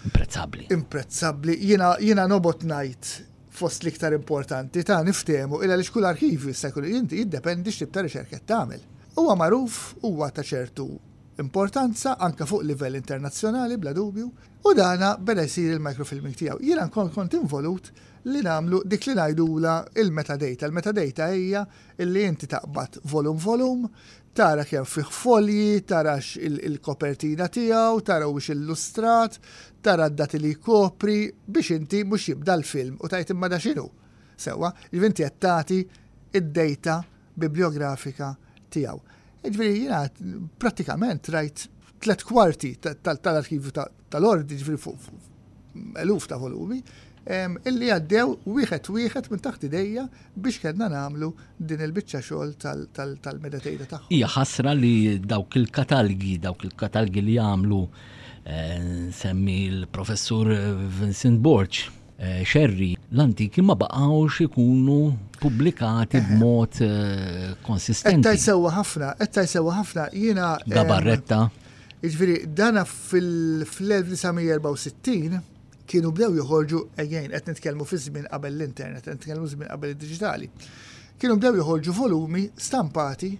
Imprezzabbli. Imprezzabbli. Jiena jiena nobgħod ngħid fost l-iktar importanti ta' niftehmu il għaliex kull arkivju jista' jkun inti jiddependi x'tib ta' riċerka qed tagħmel. Huwa magħruf, huwa ta' ċertu importanza anke fuq livell internazzjonali bla dubju, u dana beda jsir il-microfilming tiegħu. Jiena nkoll kont involut li nagħmlu dik li ngħidulha il-metadata. Il-metadata hija li inti taqbad volum volum, Tara kemm fih folji, tara x' il-kopertina tiegħu, tara huwiex illustrat, tara d-dati li jkopri, biex inti mhux jibda l-film u tgħid imma da x'inhu? Sewwa? Jiġifieri inti qed tagħti d-dejta bibliografika tiegħu. Jiġifieri jiena prattikament rajt. tliet kwarti tal-arkivju tal-ordi, ġifri fuq eluf ta' volumi, illi għaddew wieħed wieħed minn taħt idejja biex kellna nagħmlu din il-biċċa xogħol tal-meditejda tagħhom. Hija ħasra li dawk il-katalgi, dawk il-katalgi li għamlu eh, semmi l-professur Vincent Borg, Eh, xerri l-antiki ma baqgħux ikunu pubblikati eh. b'mod eh, konsistenti. Etta jsewa ħafna, etta jsewa ħafna, jiena. Gabarretta. Iġviri, dana fil-1964 kienu bdew joħorġu ejjejn, qed nitkellmu fi żmien qabel l-internet, qed nitkellmu żmien qabel id-diġitali. Kienu bdew joħorġu volumi stampati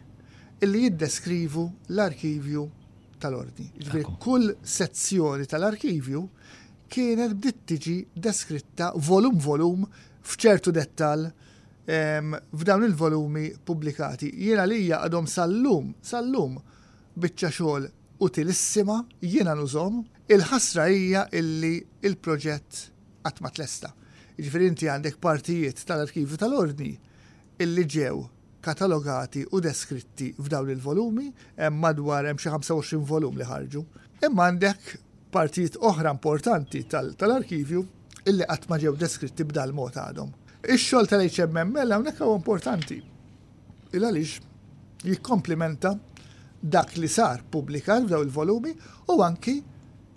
illi jiddeskrivu l-arkivju tal-ordni. Iġviri, kull sezzjoni tal-arkivju kienet bdiet tiġi deskritta volum volum f'ċertu dettall f'dawn il-volumi ppubblikati. Jien għalija għadhom sal-lum, sal-lum, biċċa xogħol utilissima, jiena nużhom. Il-ħasra hija illi l-proġett qatt ma tlesta. Jiġifieri inti għandek partijiet tal-Arkivju tal-Ordni illi ġew katalogati u deskritti f'dawn il-volumi, hemm madwar hemm xi 25 volum li ħarġu. Imma għandek partijiet oħra importanti tal-arkivju illi qatt ma ġew deskritti b'dal-mod għadhom. Ix-xogħol tal-HMML hawnhekk huwa importanti il għaliex jikkomplimenta dak li sar pubblikar f'dawn il-volumi u anki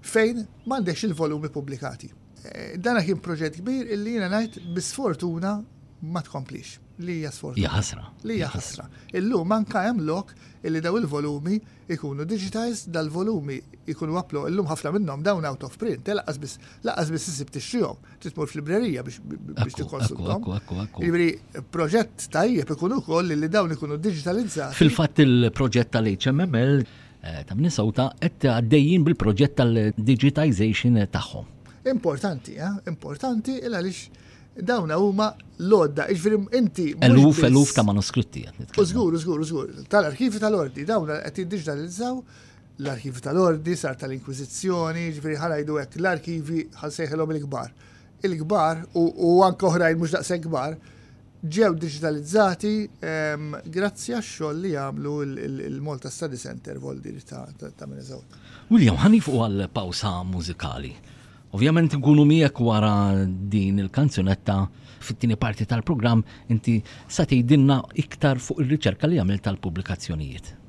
fejn m'għandekx il-volumi pubblikati. Dan kien proġett kbir illi jiena ngħid bis-sfortuna ma tkomplix. Li hija sfortuna. Hija ħasra. Li hija ħasra. Illum anka hemm lok illi daw il-volumi ikunu digitized, dal-volumi ikunu applo, illum ħafna minnhom dawn out of print, eh, laqas biss laqas biss isib tixtrihom, trid tmur f'librerija biex biex tikkonsulthom. Jiġri proġett tajjeb ikun ukoll li dawn ikunu digitalizzati. Fil-fatt il-proġett tal-HMML ta' Minnesota qed għaddejjin bil-proġett tal-digitization tagħhom. Importanti, eh? importanti il għaliex dawn huma lodda, iġveri inti. Eluf, eluf ta' manuskritti. Użgur, użgur, użgur. Tal-arkivi tal-ordi, dawn qed jiddiġitalizzaw l-arkivi tal-ordi, sar tal-inkwizizzjoni, ġveri ħanajdu hekk l-arkivi ħansejħilhom il-kbar. Il-kbar u anke oħrajn mhux daqshekk kbar, ġew diġitalizzati grazzi għax-xogħol li għamlu l-Malta Study Centre Voldiri ta' Minnesota. William, ħa nifu għal pawsa mużikali. Ovvjament nkunu miegħek wara din il-kanzunetta fit-tieni parti tal-programm inti sa tgħidilna iktar fuq ir-riċerka li għamil tal-pubblikazzjonijiet.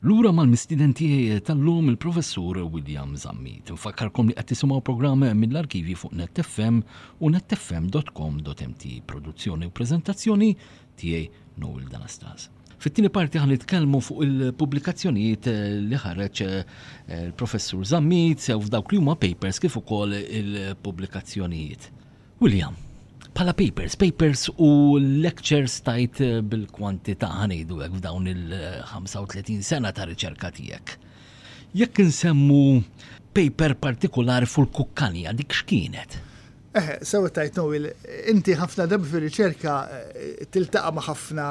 Lura mal-mistieden tiegħi tal-lum il-Professur William Zammit. Nfakkarkom li qed tisimgħu programm mill-arkivji fuq NetFM u netfm.com.mt produzzjoni u preżentazzjoni tiegħi Noel Danastas. Fit-tieni parti ħan nitkellmu fuq il-pubblikazzjonijiet li ħareġ eh, il-Professur Zammit sew f'dawk li huma papers kif ukoll il-pubblikazzjonijiet. William, Bħala papers, papers u lectures tajt bil-kwantità ħanejdu hekk f'dawn il-35 sena ta' riċerka tiegħek. Jekk insemmu paper partikolari fuq il-kukkanja dik x'kienet? Eħe, sewa tajt Noel, inti ħafna drabi fir-riċerka eh, tiltaqa' ma' ħafna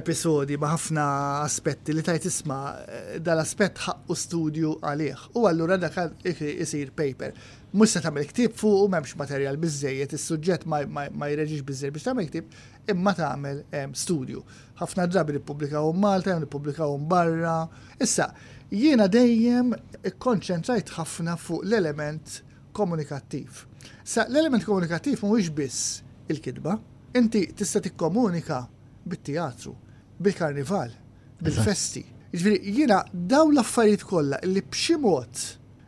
episodi, ma' ħafna aspetti li tajt isma' eh, dal-aspett ħaqqu studju għalih. U allura dak isir paper. Mhux se tagħmel ktieb fuqu, m'hemmx materjal biżżejjed, is-suġġett ma jreġġix biżżejjed biex tagħmel ktieb, imma tagħmel studju. Ħafna drabi nippubblikahom Malta jew nippubblikahom barra. Issa, jiena dejjem ikkonċentrajt ħafna fuq l-element komunikattiv. Sa l-element komunikattiv mhuwiex biss il-kitba. Inti tista' tikkomunika bit-teatru, bil-karnival, bil-festi. Jiġifieri jiena dawn l-affarijiet kollha li b'xi mod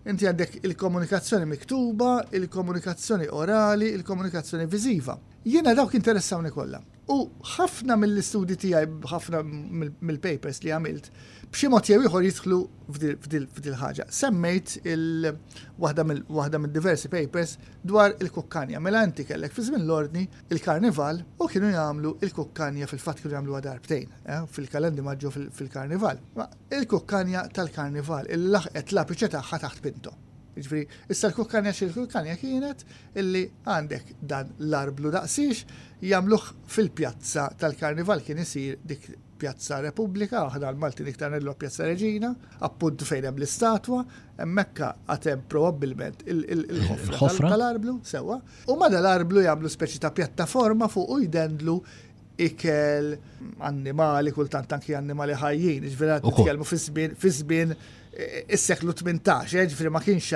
Inti għandek il-komunikazzjoni miktuba, il-komunikazzjoni orali, il-komunikazzjoni viżiva. Jiena dawk interessawni kollha. U ħafna mill-istudji tiegħi, ħafna mill-papers li għamilt, b'xi mod jew ieħor jidħlu f'dil ħaġa. Semmejt waħda mid-diversi papers dwar il-kukkanja. Mela inti kellek fi żmien l-Ordni il-Karnival u kienu jagħmlu il-kukkanja fil-fatt kienu jagħmluha darbtejn, fil-Kalendi Maġġo fil-Karnival. Il-kukkanja tal-Karnival illi laħqet l-apiċe tagħha taħt Pinto. Jiġifieri, issa l-kukkanja xi l-kukkanja kienet illi għandek dan l-arblu daqsiex jagħmluh fil-pjazza tal-Karnival kien isir dik Pjazza Repubblika, aħna l-Malti niktar ngħidluha Pjazza Reġina, appunt fejn hemm l-istatwa, hemmhekka għad hemm probabbilment il-ħofra tal-arblu, sewwa, u ma' dal-arblu jagħmlu speċi ta' pjattaforma fuqu jdendlu ikel, annimali, kultant anki annimali ħajjin, ġveri għad nitkellmu fi żmien eh, is-seklu 18, eh, ġveri ma kienx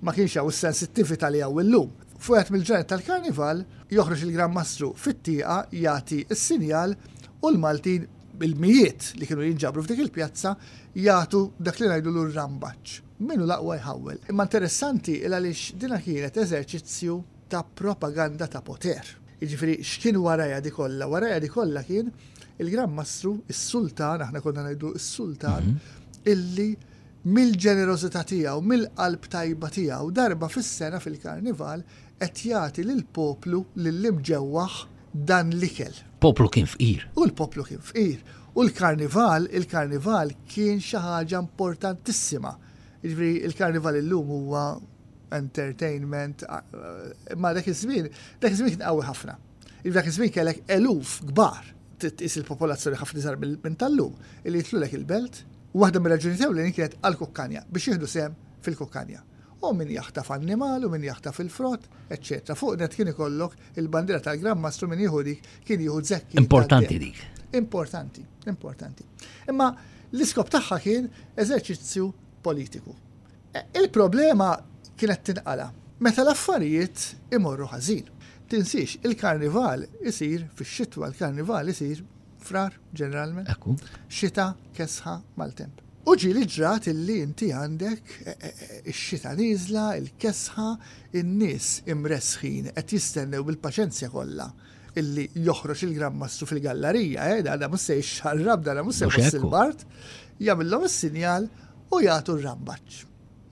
ma kienx hawn is-sensittività li hawn illum. Fuqet mill-ġranet tal-karnival joħroġ il-Gran Mastru fit-tieqa jagħti s-sinjal u l-Maltin bil-mijiet li kienu jinġabru f'dik il-pjazza jagħtu dak li ngħidu l-rambaċ. Minu laqwa jħawel. Imma interessanti il għaliex dina kienet eżerċizzju ta' propaganda ta' poter. Jiġifieri x'kien warajha di kollha? Warajha di kollha kien il-Gran Mastru, is-Sultan, aħna konna ngħidu s-Sultan, illi mill-ġenerożità tiegħu, mill-qalb tajba tiegħu, darba fis-sena fil-Karnival qed jagħti lill-poplu, lill-imġewwaħ, dan l-ikel. Poplu kien fqir. U l-poplu kien fqir. U l-Karnival, il-Karnival kien xi ħaġa importantissima. Jiġifieri l-Karnival illum huwa entertainment, ma dak iż-żmien, dak iż-żmien kien qawwi ħafna. Dak iż-żmien kellek eluf kbar tqis il-popolazzjoni ħafna iżgħar minn tal-lum li jitlulek il-belt. Waħda mir-raġuni tew li kienet għall-kukkanja biex jieħdu sehem fil-kukkanja. U min jaħtaf annimal u min jaħtaf il-frott, eċċetera. Fuq net kien ikollok il-bandiera tal-Gran Mastru min jieħu dik kien jieħu żekki. Importanti dik. Importanti, importanti. Imma l-iskop tagħha kien eżerċizzju politiku. Il-problema kienet tinqala' meta l-affarijiet imorru ħażin. Tinsiex, il-Karnival isir fix-xitwa, il-Karnival isir Frar, ġeneralment. Ekku. Xita, kesħa, maltemp. U ġieli ġrat illi inti għandek ix-xita nieżla, il-kesħa, in-nies imressħin qed jistennew bil-paċenzja kollha illi joħroġ il-Gran Mastru fil-gallarija, eh, da mhux se jixxarrab, da mhux se jħoss il-bart, jagħmilhom is-sinjal u jagħtu r-rambaġġ.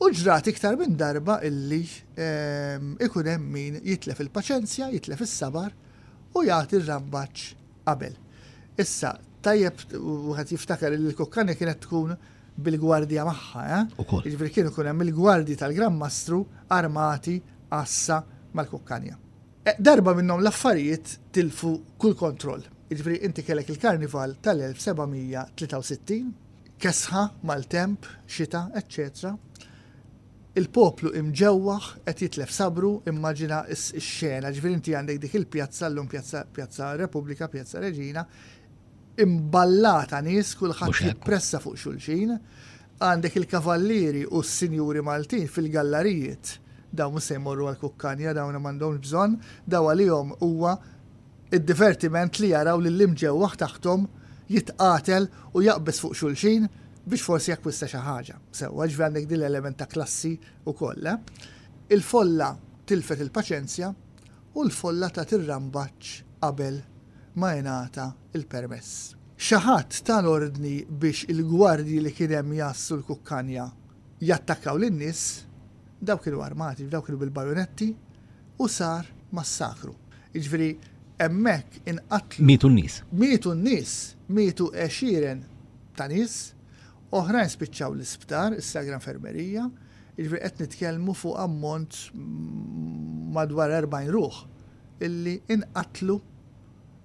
U ġrat iktar minn darba illi ehm, ikun hemm min jitlef il-paċenzja, jitlef is-sabar u jagħti r-rambaġġ qabel. Issa, tajjeb wieħed jiftakar li l-kukkani kienet tkun bil-gwardja magħha, eh? Jiġifieri kienu kun hemm il-gwardji tal-Gran Mastru armati għassa mal-kukkanja. Darba minnhom l-affarijiet tilfu kull kontroll. Jiġifieri inti kellek il-Karnival tal-1763, kesħa, maltemp, xita, eċċetera Il-poplu imġewwaħ qed jitlef sabru, immaġina x-xena, jiġifieri inti għandek dik il-pjazza, llum Pjazza Repubblika, Pjazza Reġina, imballata nies kulħadd jippressa fuq xulxin, għandek il-kavallieri u s-sinjuri Maltin fil-gallarijiet, dawn mhux se jmorru għall-kukkanja dawn m'għandhomx bżonn, daw għalihom huwa d-divertiment li jaraw lill-imġewwaħ taħthom jitqatel u jaqbeż fuq xulxin biex forsi jakkwista xi ħaġa sewwa, jiġifieri għandek din l-element ta' klassi wkoll. Il-folla tilfet il-paċenzja u l-folla tat ir-rambaġġ qabel ma ingħata l-permess. Xi ħadd ta l-ordni biex il-gwardji li kien hemm jgħassu l-kukkanja jattakkaw lin-nies, dawk kienu armati, jiġifieri dawk kienu bil-bajonetti, u sar massakru. Jiġifieri hemmhekk inqatlu. Mietu n-nies. Mietu n-nies, mietu għexieren ta' nies, Oħrajn spiċċaw l-isptar, is-sagra infermerija, jiġifieri qed nitkellmu fuq ammont madwar 40 ruħ illi inqatlu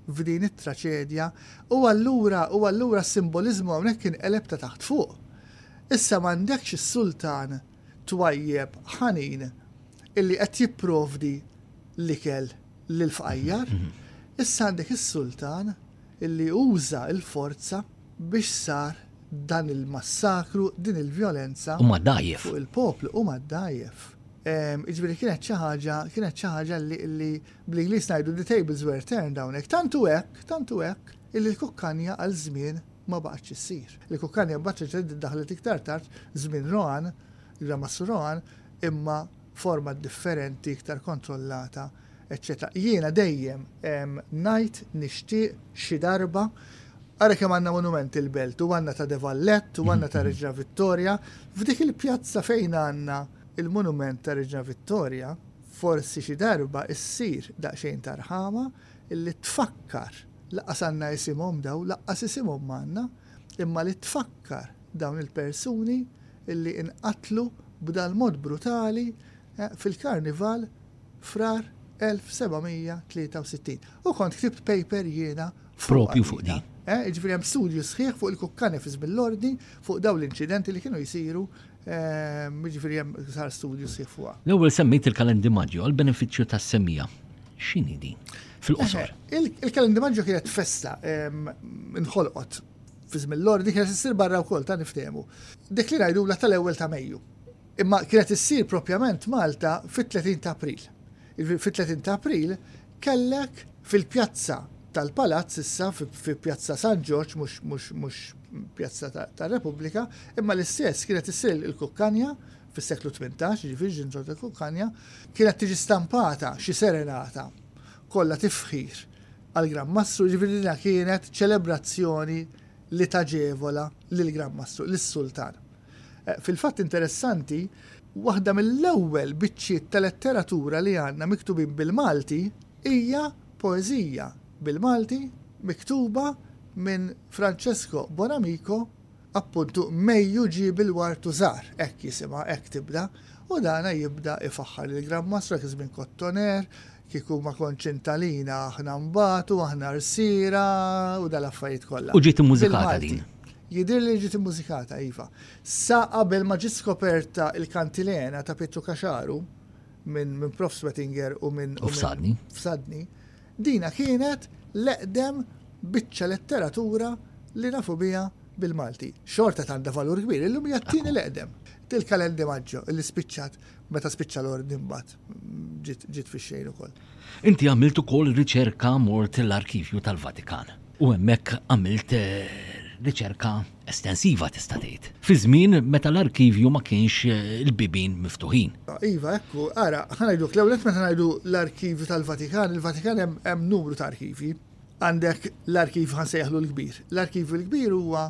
f'din it-traċedja u allura u allura s-simboliżmu hawnhekk inqeleb ta' taħt fuq. Issa m'għandekx is-sultan twajjeb ħanin illi qed jipprovdi l-ikel lill-fqajjar, issa għandek is-sultan illi uża l-forza, biex sar dan il-massakru, din il-vjolenza fuq il-poplu, huma d-dgħajjef. Jiġifieri kienet xi ħaġa, kienet xi ħaġa li bl-Ingliż ngħidu the tables were turned hawnhekk. Tant hu hekk, tant hu hekk illi l-kukkanja għal żmien ma baqgħetx issir. Il-kukkanja mbagħad reġgħet iddaħħlet iktar tard żmien Rohan, Grammażżu Rohan, imma forma differenti iktar kontrollata eċċetera Jiena dejjem ngħid nixtieq xi darba ara kemm għandna monumenti l-Belt u għandna ta' De Vallet u għandna ta' Reġina Vittoria, f'dik il-pjazza fejn għandna l-monument ta' Reġina Vittoria forsi xi darba ssir daqsxejn ta' rħama li tfakkar, lanqas għandna isimhom dawn, lanqas isimhom m'għandna, imma li tfakkar dawn il-persuni li nqatlu b'dal-mod brutali fil-Karnival Frar 1763. U kont ktibt paper jiena Propju fuq din. Eh, ġifieri hemm studju sħiħ fuq il-kukkane fi żmien l-ordni, fuq dawn l-inċidenti li kienu jsiru, ehm, ġifieri hemm sar studju sħiħ fuqha. L-ewwel semmejt il-Kalendi Maġġo għal benefiċċju tas-semija. X'inhi din? Fil-qosor. Il-Kalendi Maġġo kienet festa ehm, inħolqot fi żmien l-ordi kienet issir barra wkoll ta' niftehmu. Dik li ngħidula tal-ewwel ta' Mejju. Imma kienet issir proprjament Malta fit-30 ta' April. Jiġifieri fit-30 ta' April kellek fil-pjazza tal-Palazz issa fi Pjazza San Ġorġ mhux Pjazza tar-Repubblika, imma l-istess kienet issir il-kukkanja fis-seklu tmintax, jiġifieri Ġinġor de Cuccagna, kienet tiġi stampata xi serenata kollha tifħir għall-Gran Mastru, jiġifieri dinha kienet ċelebrazzjoni li taġevola lill-Gran Mastru, lis-Sultan. Fil-fatt interessanti, waħda mill-ewwel biċċiet ta' letteratura li għandna miktubin bil-Malti hija poeżija bil-Malti miktuba minn Francesco Bonamico, appuntu Mejju ġieb il-wart u żar, hekk jisimha, hekk tibda, u dan jibda jfaħħar lill-Gran Mastru dak iż-żmien kottoner, kieku ma kontx int għalina aħna nbatu, aħna rsiera u dal-affarijiet kollha. U ġiet immużikata din? Jidhirli li ġiet immużikata, iva. Sa qabel ma ġiet skoperta il-Cantilena ta' Pietru Caxaru, minn min Prof Swettinger u minn. U F'Sadni. F'Sadni. Dina kienet l-eqdem biċċa letteratura li nafu biha bil-Malti. Xorta t'għandha valur kbir, illum hija t-tieni l-eqdem. Il-Calend de Maggio, li spiċċat meta spiċċa l-Ordni mbagħad. ġiet fix-xejn ukoll. Inti għamilt ukoll riċerka mort l-Arkivju tal-Vatikan u hemmhekk għamilt riċerka estensiva tista' tgħid, fi żmien meta l-arkivju ma kienx il-bibien miftuħin. Iva, ekku, ara, ħa ngħidlok, l-ewwel nett meta ngħidu l-Arkivju tal-Vatikan, il-Vatikan hemm numru ta' arkivji. Għandek l-Arkivju ħa nsejjaħlu l-Kbir. L-Arkivju l-Kbir huwa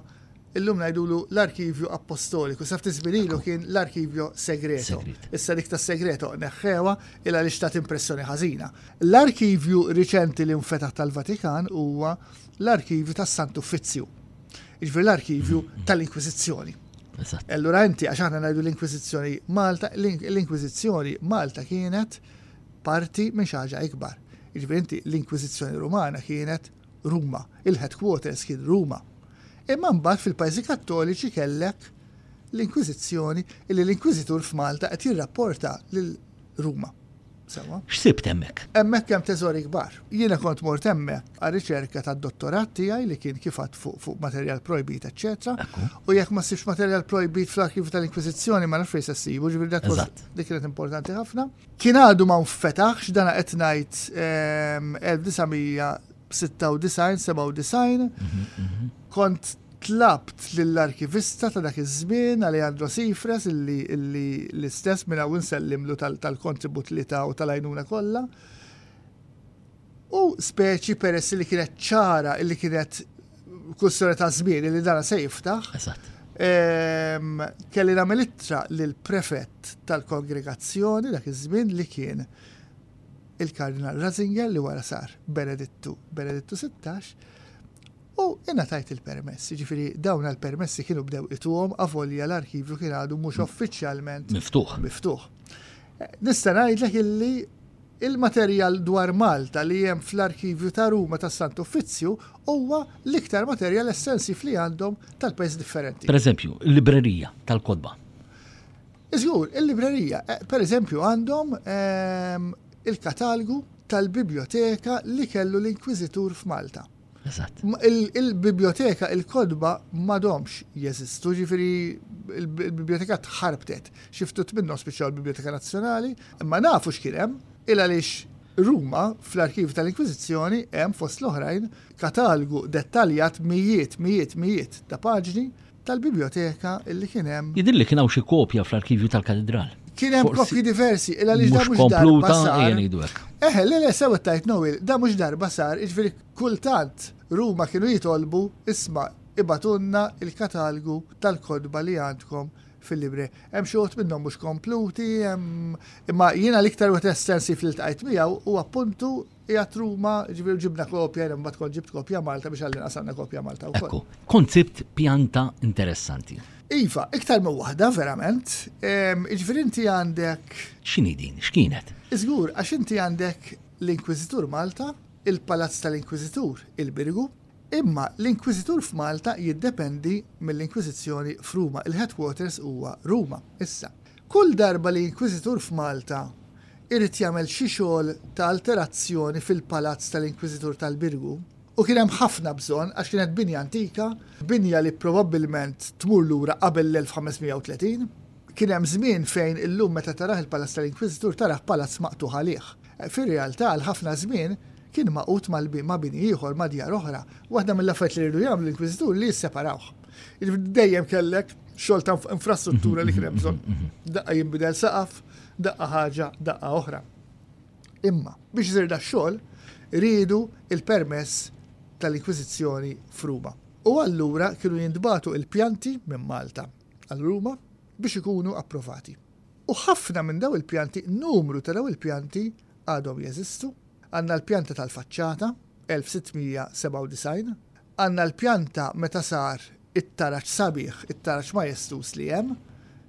Illum ngħidulu l-Arkivju Appostoliku, sa ftit żmien ilu kien l-Arkivio Segreto. Issa dik ta' Segreto neħħewha il għaliex tat impressjoni ħażina. L-arkivju riċenti li nfetaħ tal-Vatikan huwa l-Arkivju tas-Santu Uffizzju. Jiġifieri l-Arkivju tal-Inkwiżizzjoni. Allura inti għax aħna ngħidu l-Inkwiżizzjoni Malta, l-Inkwiżizzjoni Malta kienet parti minn xi ħaġa ikbar. Jiġifieri inti l-Inkwiżizzjoni Rumana kienet Ruma, il-headquarters kien Ruma. Imma mbagħad fil-pajjiżi Kattoliċi kellek l-Inkwiżizzjoni illi l-Inkwiżitur f'Malta qed jirrapporta lil Ruma. Sewwa? X'sibt hemmhekk? Hemmhekk hemm teżori kbar. Jiena kont mort hemmhekk għar-riċerka tad-dottorat tiegħi li kien kif għad fuq fuq materjal projbit, eċċetera. U jekk ma ssibx materjal projbit fl-arkivju tal-Inkwiżizzjoni ma nafx fejn se ssibu, ġifieri dak dik kienet importanti ħafna. Kien għadu ma nfetaħx, dana qed ngħid 1996-97, kont tlabt lill-arkivista ta' dak iż-żmien, Alejandro Sifres, illi l-istess minn hawn insellimlu tal-kontribut li ta' u tal-għajnuna kollha. U speċi peress li kienet ċara li kienet kussjoni ta' żmien li dara se jiftaħ. Eżatt. Ehm, kelli nagħmel ittra lil prefett tal-kongregazzjoni dak iż-żmien li kien il-Kardinal Ratzinger li wara sar Benedittu, Benedittu 16, u jena tajt il-permess, ġifiri dawn għal-permessi kienu bdew ituhom avolja l-arkivju kien għadu mhux uffiċjalment miftuħ. Miftuħ. Eh, nista' ngħidlek illi Il-materjal dwar Malta li hemm fl-Arkivju ta' Ruma tas-Sant Uffizzju huwa l-iktar materjal estensiv li għandhom tal-pajjiżi differenti. Pereżempju, il-librerija tal-kotba. Żgur, il-librerija. Pereżempju, għandhom il-katalgu tal-biblioteka li kellu l-Inkwiżitur f'Malta. Il-biblioteka, il-kotba m'għadhomx jeżistu, ġifieri il-biblioteka tħarbtet. Xi ftit minnhom spiċċaw il-Biblioteka Nazzjonali, imma nafu x'kien hemm, il għaliex Ruma, fl-arkivji tal-Inkwiżizzjoni, hemm fost l-oħrajn katalgu dettaljat mijiet, mijiet, mijiet ta' paġni, tal-bibljoteka li kien hemm. Jidhirli kien hawn xi kopja fl-arkivju tal-katidral. Kien hemm kopji diversi, illa għaliex dan mhux darba sar. Mhux kompluta, ejja ngħidu hekk. Eħe, le, le, sew tgħid Noel, dan mhux darba sar, jiġifieri kultant Ruma kienu jitolbu, isma', ibagħtulna l-katalgu tal-kotba li għandkom fil-libre. Hemm xi wħud minnhom mhux kompluti, hemm, imma jiena l-iktar wieħed estensiv li ltqajt miegħu hu appuntu Qiegħed Ruma, jiġifieri u ġibna kopja, jiena mbagħad kont ġibt kopja Malta biex għall-inqas għandna kopja Malta wkoll. Ekku, kont sibt pjanta interessanti. Iva, iktar minn waħda, verament. Jiġifieri inti għandek. X'inhi din? X'kienet? Żgur, għax inti għandek l-Inkwiżitur Malta, il-Palazz tal-Inkwiżitur, il-Birgu, imma l-Inkwiżitur f'Malta jiddependi mill-Inkwiżizzjoni f'Ruma, il-headquarters huwa Ruma, issa. Kull darba li Inkwiżitur f'Malta jrid jagħmel xi xogħol ta' alterazzjoni fil-Palazz tal-Inkwiżitur tal-Birgu, u kien hemm ħafna bżonn għax kienet binja antika, binja li probabbilment tmur lura qabel l-1530, kien hemm żmien fejn illum meta tarah il-Palazz tal-Inkwiżitur tarah palazz maqtugħ għalih. Fir-realtà għal ħafna żmien Kien magħqud ma' bini ieħor ma' djar oħra. Waħda mill-affarijiet li riedu jagħmlu l-inkwiżituri li jisseparawh. Jiġifieri dejjem kellek xogħol ta' infrastruttura li kien hemm bżonn. Daqqa jinbidel saqaf, daqqa ħaġa, daqqa oħra. Imma biex isir dax-xogħol riedu l-permess tal-Inkwiżizzjoni f'Ruma. U allura kienu jintbagħtu l-pjanti minn Malta għal Ruma biex ikunu approvati. U ħafna minn dawn il-pjanti, numru ta' dawn il-pjanti għadhom jeżistu. Għandna l-pjanta tal-faċċata, 1697. Għandna l-pjanta meta sar it-taraġ sabiħ, it-taraġ majestuż li hemm,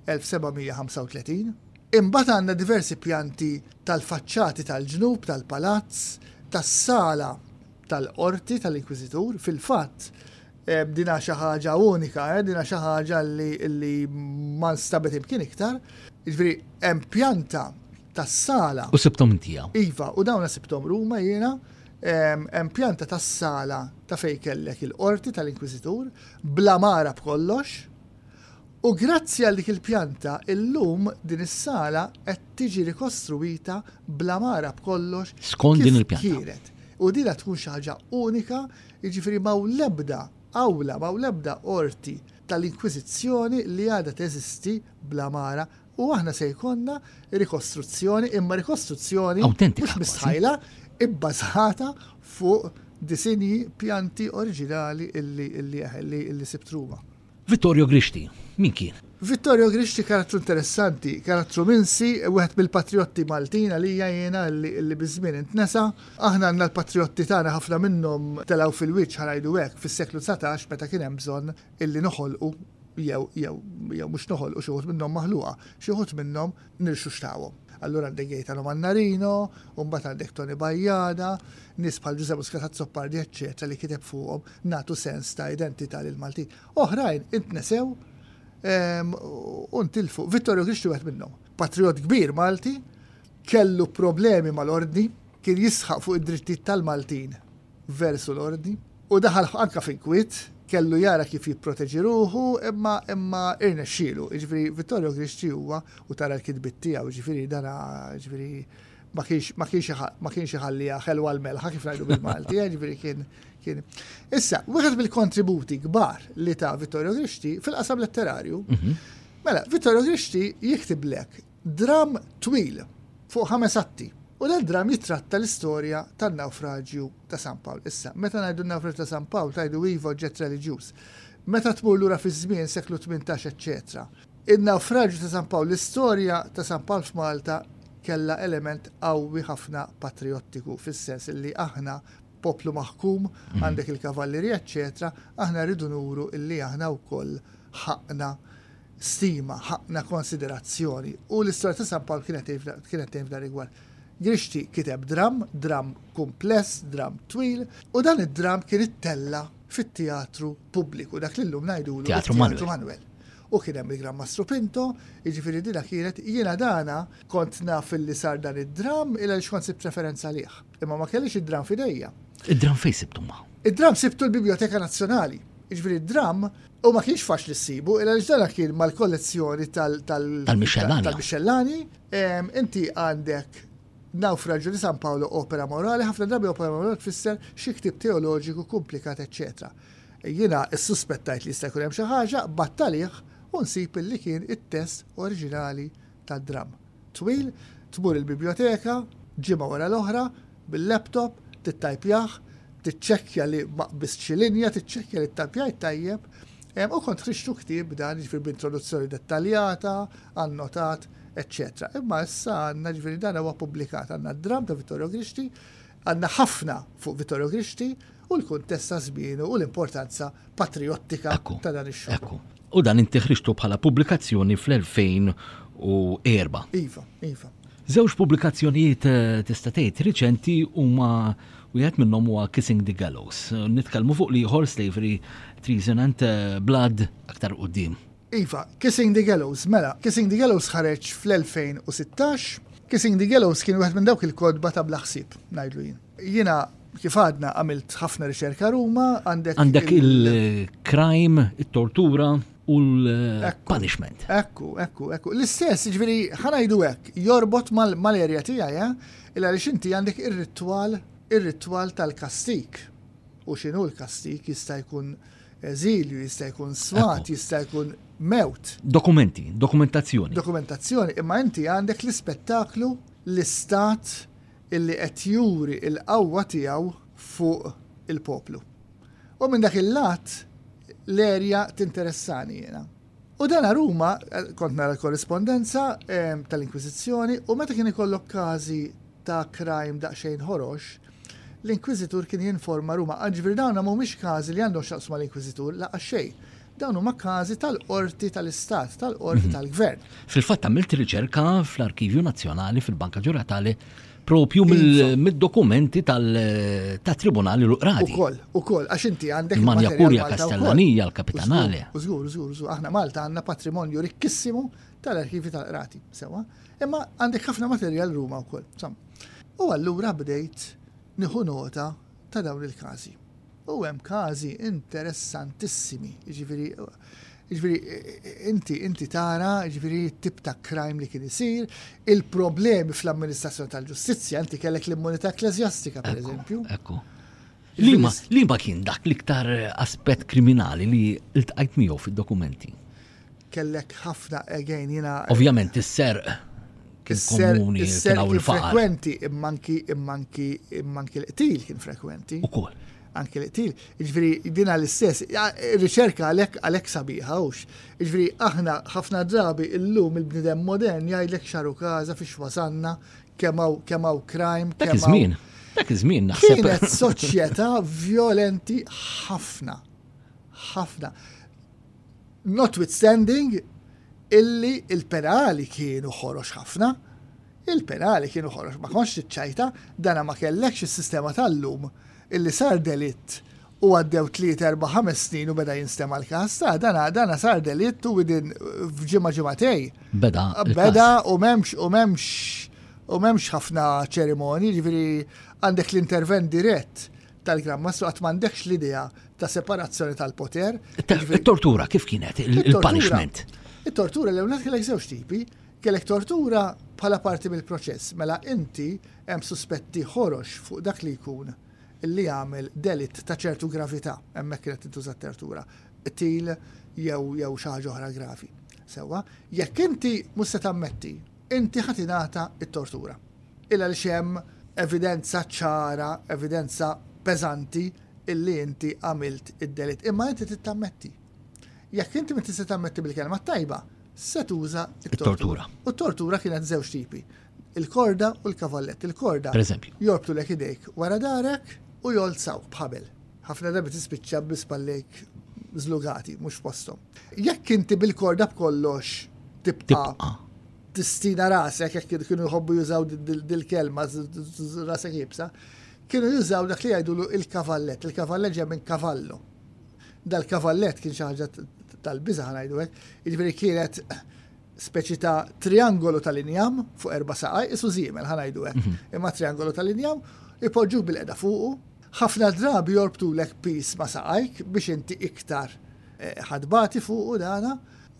1735. Imbagħad għandna diversi pjanti tal-faċċati tal-ġnub tal-palazz, tas-sala tal-qorti tal-inkwiżitur. Fil-fatt, din hi xi ħaġa unika, eh, din hi xi ħaġa li ma nstabet imkien iktar. Jiġifieri hemm pjanta tas-sala. U sibthom intija. Iva, u dawna sibthom Ruma jiena, hemm pjanta tas-sala ta' fejn kellek il-qorti tal-inkwiżitur, bl-għamara b'kollox, u grazzi għal dik il-pjanta illum din is-sala qed tiġi rikostruwita bl-għamara b'kollox kif kienet. U din qed tkun xi ħaġa unika, jiġifieri ma hawn l-ebda awla, ma hawn l-ebda qorti tal-inkwiżizzjoni li għadha teżisti bl-għamara u aħna se jkollna rikostruzzjoni imma rikostruzzjoni mhux mistħajla ibbażata fuq disinji pjanti oriġinali illi illi illi illi sibtruba. Vittorio Grixti, min kien? Vittorio Grixti karattru interessanti, karattru minsi, wieħed mill-patrijotti Maltin għalija jiena illi illi biż-żmien intnesa. Aħna għandna l-patrijotti tagħna ħafna minnhom telgħu fil-wiċċ ħa ngħidu hekk fis-seklu dsatax meta kien hemm bżonn illi noħolqu jew jew jew mhux noħolqu xi wħud minnhom maħluqa, xi wħud minnhom nirxuxtawhom. Allura għandek Gaetano għandek Mannarino, u mbagħad għandek Toni Bajada, nies bħal Ġużè Muscat Azzopardi eċċetera li kiteb fuqhom nagħtu sens ta' identità lill-Maltin. Oħrajn intnesew ehm, u ntilfu. Vittorio Grixti wieħed minnhom. Patrijot kbir Malti, kellu problemi mal-ordni, kien jisħaq fuq id-drittijiet tal-Maltin versu l-Ordni, u daħal anka f'inkwiet, kellu jara kif jipproteġi ruħu, imma imma irnexxielu. Ġifieri Vittorio Grixxi huwa u tara l-kitbiet tiegħu, ġifieri dana ġifieri ma kienx ma kienx ma kienx iħalliha ħelwa l-melħa kif ngħidu bil-Malti, eh, ġifieri kien kien. Issa, wieħed mill-kontributi kbar li ta' Vittorio Grixxi fil-qasam letterarju, mhm. mela Vittorio Grixxi jiktiblek Dramm twil, fuq ħames atti, u dal-dramm jittratta l-istorja tan-nawfraġju ta' San Pawl. Issa, meta ngħidu n-nawfraġju ta' San Pawl, tgħidu iva oġġett reliġjuż. Meta tmur lura fiż-żmien, seklu tmintax eċċetera. In-nawfraġju ta' San Pawl, l-istorja ta' San Pawl f'Malta kellha element qawwi ħafna patrijottiku, fis-sens li aħna poplu maħkum, għandek il-kavallerija eċċetera, aħna rridu nuru li aħna wkoll ħaqqna stima, ħaqqna konsiderazzjoni. U l-istorja ta' San Pawl kienet tgħin f'dan rigward. Grixti kiteb dramm, dramm kumpless, dramm twil, u dan id-dramm kien ittella' fit-teatru pubbliku, dak li llum ngħidulu Teatru Manwel. U kien hemm il-Gran Mastru Pinto, jiġifieri dina kienet jiena dana kont naf li sar dan id-dramm il għaliex kont sibt referenza għalih. Imma ma kellix id-dram fidejja. Id-dram fejn sibtu ma? Id-dram sibtu l-Biblioteka Nazzjonali. Ġifieri d-dram u ma kienx faċli ssibu, illa li dan kien mal-kollezzjoni tal-mixxellani. Inti għandek nawfraġġu li San Paolo opera morali, ħafna drabi opera morali tfisser xi ktib teoloġiku komplikat, eċċetera. Jiena ssuspettajt li jista' jkun hemm xi ħaġa, battalih u nsib li kien it-test oriġinali tad-dram. twil, tmur il-bibljoteka ġimgħa wara l-oħra bil-laptop, tittajpjah, tiċċekkja li ma qbist xi linja, tiċċekkja li ttajpjajt tajjeb, u kont ħriġtu ktieb b'dan, jiġifieri b'introduzzjoni dettaljata, annotat, eċċetera. Imma issa għandna, jiġifieri dan huwa ppubblikat, għandna d-dramm ta' Vittorio Grixti, Għandna ħafna fuq Vittorio Grixti u l-kuntest ta' żmienu u l-importanza patrijottika ta' dan ix-xogħol. Ekku, ekku. U dan inti ħriġtu bħala pubblikazzjoni fl-2004. Iva, iva. Żewġ pubblikazzjonijiet tista' tgħid riċenti huma wieħed minnhom huwa Kissing the Gallows. Nitkellmu fuq l-ieħor Slavery, Treason and Blood aktar quddiem. Iva, Kissing the Gallows, mela, Kissing the Gallows ħareġ fl-2016. Kissing the Gallows kien wieħed minn dawk il-kotba ta' bla ħsieb, ngħidlu jien. Jiena kif għadna għamilt ħafna riċerka Ruma, għandek. Għandek il-crime, it-tortura u l-punishment. Ekku, ekku, ekku. L-istess, ġviri, ħanajdu ek, jorbot mal-erja tijaj, eh? illa li xinti għandek il-ritwal, il-ritwal tal-kastik. U xinu l-kastik jista' jkun Eżilju jista' jkun swat, jista' jkun mewt. Dokumenti, dokumentazzjoni. Dokumentazzjoni, imma inti għandek l-ispettaklu l-istat illi qed juri l-qawwa tiegħu fuq il-poplu. U minn dak il-lat l-erja tinteressani jiena. U dan Ruma, kont nara l-korrispondenza tal-Inkwiżizzjoni, u meta kien ikollok każi ta' crime daqsxejn ħorox, l-inkwiżitur kien jinforma Ruma. Aġifieri dawn mhumiex każi li għandhom x'jaqsmu mal-inkwiżitur la xejn. Dawn huma każi tal-qorti tal-istat, tal-qorti tal-gvern. Fil-fatt għamilt riċerka fl-Arkivju Nazzjonali fil-Banka Ġuratale propju mid-dokumenti tat-tribunali u qrati. Ukoll, ukoll, għax inti għandek. Il-Manja Kurja Kastellanija, l-Kapitanale. Żgur, żgur, żgur. Aħna Malta għandna patrimonju rikkissimu tal-arkivji tal-qrati, sewwa. Imma għandek ħafna materjal Ruma wkoll. U allura bdejt nieħu nota ta' dawn il-każi. U hemm każi interessantissimi, ġifieri ġifieri inti inti tara ġifieri tip ta' crime li kien isir, il-problemi fl-amministrazzjoni tal-ġustizzja, inti kellek l-immunità ekklesjastika pereżempju. Ekku. Lima, lima kien dak l-iktar aspett kriminali li ltqajt miegħu fid-dokumenti? kellek ħafna again jiena. Ovvjament is-serq kien komuni kien hawn il-faqar. Frekwenti imma anki imma anki imma anki l-qtil kien frekwenti. Ukoll. Anki l-qtil. Ġifieri dina l-istess, ir-riċerka għalhekk għalhekk sabiħa hux. Ġifieri aħna ħafna drabi illum il-bniedem modern jgħidlek xaru każa fiex wasanna kemm hawn kemm hawn crime. Dak iż-żmien. Dak iż-żmien naħseb. Kienet soċjetà vjolenti ħafna. Ħafna. notwithstanding illi il-penali kienu ħorox ħafna, il-penali kienu ħorox ma konx tiċċajta, dana ma kellekx is-sistema tal-lum illi sar delitt u għaddew tliet erba' ħames snin u beda jinstema l-każ, ta' dana dana sar delitt u widin f'ġimgħa ġimgħatej. Beda. Beda u memx u memx u memx ħafna ċerimoni, ġifieri għandek l-intervent dirett tal-Gran Mastru qatt m'għandekx l-idea ta' separazzjoni tal-poter. Jiġifieri Il-tortura kif kienet il-punishment? Il-tortura li hawnhekk kellek żewġ tipi, kellek tortura bħala parti mill-proċess, mela inti hemm suspetti ħorox fuq dak li jkun li għamel delitt ta' ċertu gravità, hemmhekk kienet tintuża t-tortura, qtil jew jew xi ħaġa oħra gravi. Sewwa, jekk inti mhux se tammetti inti ħa tingħata t-tortura. Illa għaliex hemm evidenza ċara, evidenza peżanti illi inti għamilt id-delitt. Imma inti trid tammetti. Jekk inti ma tista' tammetti bil-kelma t-tajba, se tuża t-tortura. U t-tortura kienet żewġ tipi. Il-korda u l-kavallett. Il-korda. Per eżempju. Jorbtu lek idejk wara darek u jolzawk bħabel. Ħafna drabi tispiċċa bi spallejk zlugati, mhux fosthom. Jekk inti bil-korda b'kollox tibqa' tistina rasek jekk kienu jħobbu jużaw dil-kelma rasek jibsa, kienu jużaw dak li jgħidulu il-kavallet. Il-kavallet ġej minn kavallu. Dal-kavallet kien xi ħaġa tal-biża ħanajdu hekk, jiġifieri kienet speċi ta' triangolu tal-injam fuq erba saqaj, isu żiemel ħanajdu hekk, mhm. imma triangolu tal-injam, ipoġġu bil-qeda fuqu, ħafna drabi jorbtulek pis ma' saqajk biex inti iktar eh, ħadbati fuqu dana,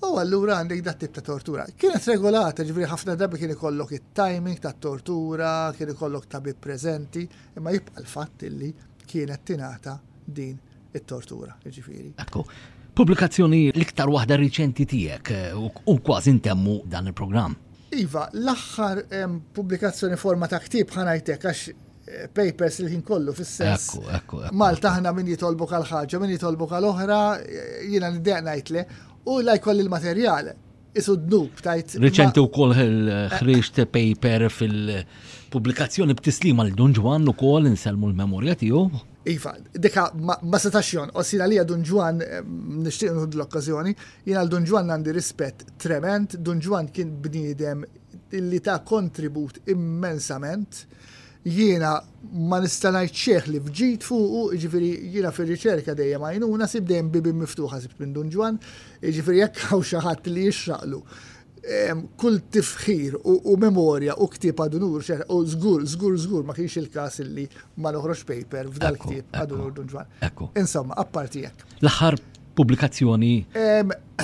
u allura għandek dat tip ta' tortura. Kienet regolata, ġifieri ħafna drabi kien ikollok it-timing tat-tortura, kien ikollok tabib preżenti, imma jibqa' l-fatt illi kienet tingħata din it-tortura, jiġifieri. Atko, pubblikazzjoni l-iktar waħda riċenti tiegħek u kważi ntemmu dan il-programm. Iva, l-aħħar pubblikazzjoni forma ta' ktieb ħa ngħid hekk għax papers il-ħin kollu fis-sens. Malta ħna min jitolbu għal ħaġa, min jitolbu għal oħra, jiena niddeq ngħidle, u la jkolli l-materjal. Isu d-dnub tajt. Riċenti u koll ħriġt paper fil-publikazzjoni b'tislima l-Dun Ġwan u koll inselmu l-memorja tiegħu. Iva, dika ma setax jon, osina li Dun Ġwan eh, nixtieq nħud l-okkazjoni, jiena l-Dun Ġwan għandi rispett trement, Dun Ġwan kien bniedem li ta' kontribut immensament Jiena ma nista' ngħid xejh li fġit fuqu, jiġifieri jiena fir-riċerka dejjem għajnuna sibt dejjem bibien miftuħa sibt minn Dun Ġwann, jiġifieri jekk hawn xi ħadd li jixraqlu kull tifħir u memorja u ktieb ad unur u żgur, żgur, żgur ma kienx il-każ illi ma noħroġx paper f'dal-ktieb ad unur Dun Ġwann. Insomma, apparti hekk. L-aħħar pubblikazzjoni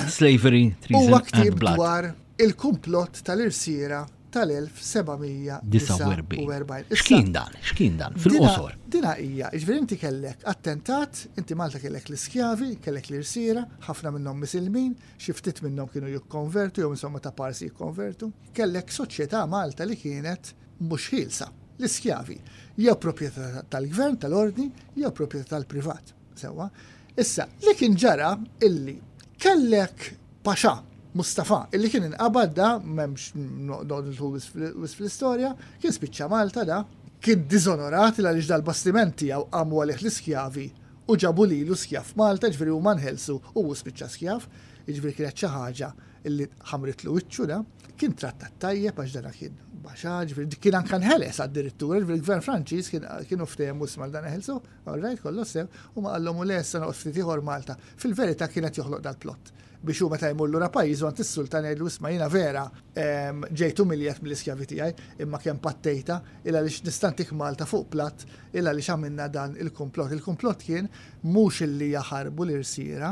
Slavery, Treason and Blood. Huwa ktieb dwar il-kumplott tal-irsiera tal-1749. X'kien dan? X'kien dan? Fil-qosor. Dina hija, jiġifieri inti kellek attentat, inti Malta kellek l-iskjavi, kellek l-irsiera, ħafna minnhom Misilmin, xi ftit minnhom kienu jikkonvertu jew insomma ta' parsi jikkonvertu, kellek soċjetà Malta li kienet mhux ħielsa, l-iskjavi, jew proprjetà tal-gvern, tal-ordni, jew proprjetà tal-privat. Sewwa. Issa, li kien ġara illi kellek Paxa Mustafa, illi kien inqabad da, memx noqdu wis fl-istorja, kien spiċċa Malta da, kien dizonorat il għaliex dal-bastiment tiegħu qamu għalih l-iskjavi u ġabu lilu skjav Malta, ġifieri huma nħelsu u hu spiċċa skjav, jiġifieri kienet xi ħaġa illi ħamritlu wiċċu da, kien trattat tajjeb għax dana kien baxaġ, kien anka nħeles addirittura, il-gvern Franċiż kienu ftehmu smal dan eħelsu, All right, kollox sew, u ma qallhom u le issa noqgħod ftit ieħor Malta. Fil-verità kien qed joħloq dal-plott biex hu meta jmur lura pajjiżu għand is-sultan jgħidlu isma' jiena vera ġejt umiljat mill-iskjavi tiegħi imma kemm pattejtha il għaliex nista' ntik Malta fuq platt il għaliex għamilna dan il-kumplott. Il-kumplott kien mhux illi jaħarbu l-irsiera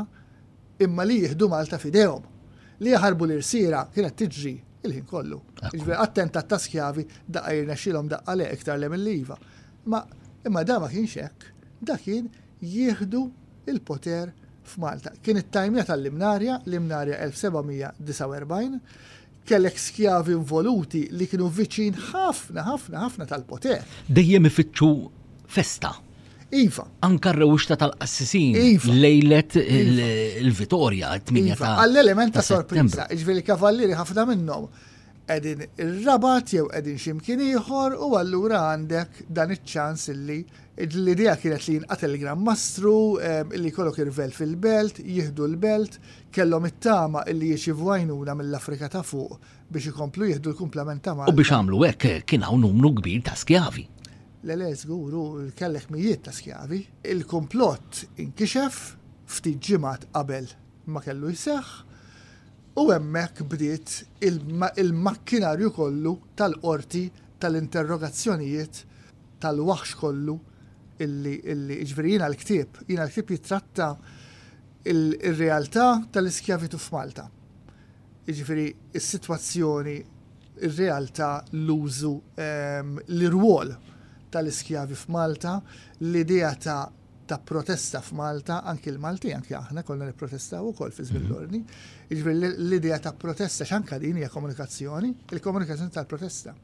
imma li jieħdu Malta f'idejhom. Li jaħarbu l-irsiera kienet tiġri il-ħin kollu. Jiġifieri attentat ta' skjavi daqqa jirnexxielhom daqqa le iktar le milli iva. Ma imma da ma kienx hekk, da kien jieħdu l-poter f'Malta. Kien it-tajmija tal-Limnarja, Limnarja 1749, kellek skjavi involuti li kienu viċin ħafna ħafna ħafna tal-poter. Dejjem ifittxu festa. Iva. Anka r-rewwixta tal-qassisin iva. lejlet iva. il-Vitorja, t-tminja iva. ta' Għall-element ta' sorpriża, ġifieri kavallieri ħafna minnhom qegħdin ir-Rabat jew qegħdin xi mkien ieħor u allura għandek dan iċ-ċans illi l-idea kienet li jinqatel il-Gran Mastru, illi jkollok irvell fil-belt, jieħdu l-belt, kellhom it-tama illi jirċievu għajnuna mill-Afrika ta' Fuq biex ikomplu jieħdu l-kumplament ta' Malta. U biex għamlu hekk kien hawn numru kbir ta' skjavi. Le le żgur, hu kellek mijiet ta' skjavi. Il-kumplott inkixef ftit ġimgħat qabel ma kellu jseħħ. u hemmhekk bdiet il-makkinarju kollu tal-qorti tal-interrogazzjonijiet tal-waħx kollu illi, illi, jiġifieri jiena l-ktieb, jiena l-ktieb jittratta r-realtà tal-iskjavitu f'Malta. Jiġifieri s-sitwazzjoni, r-realtà, l-użu, l-irwol tal-iskjavi f'Malta, l-idea ta' ta' protesta f'Malta, anki l-Malti, anki aħna konna nipprotestaw ukoll fi żmien mhm. l-ordni. Jiġifieri l-idea ta' protesta x'anka din hija komunikazzjoni, il-komunikazzjoni tal-protesta.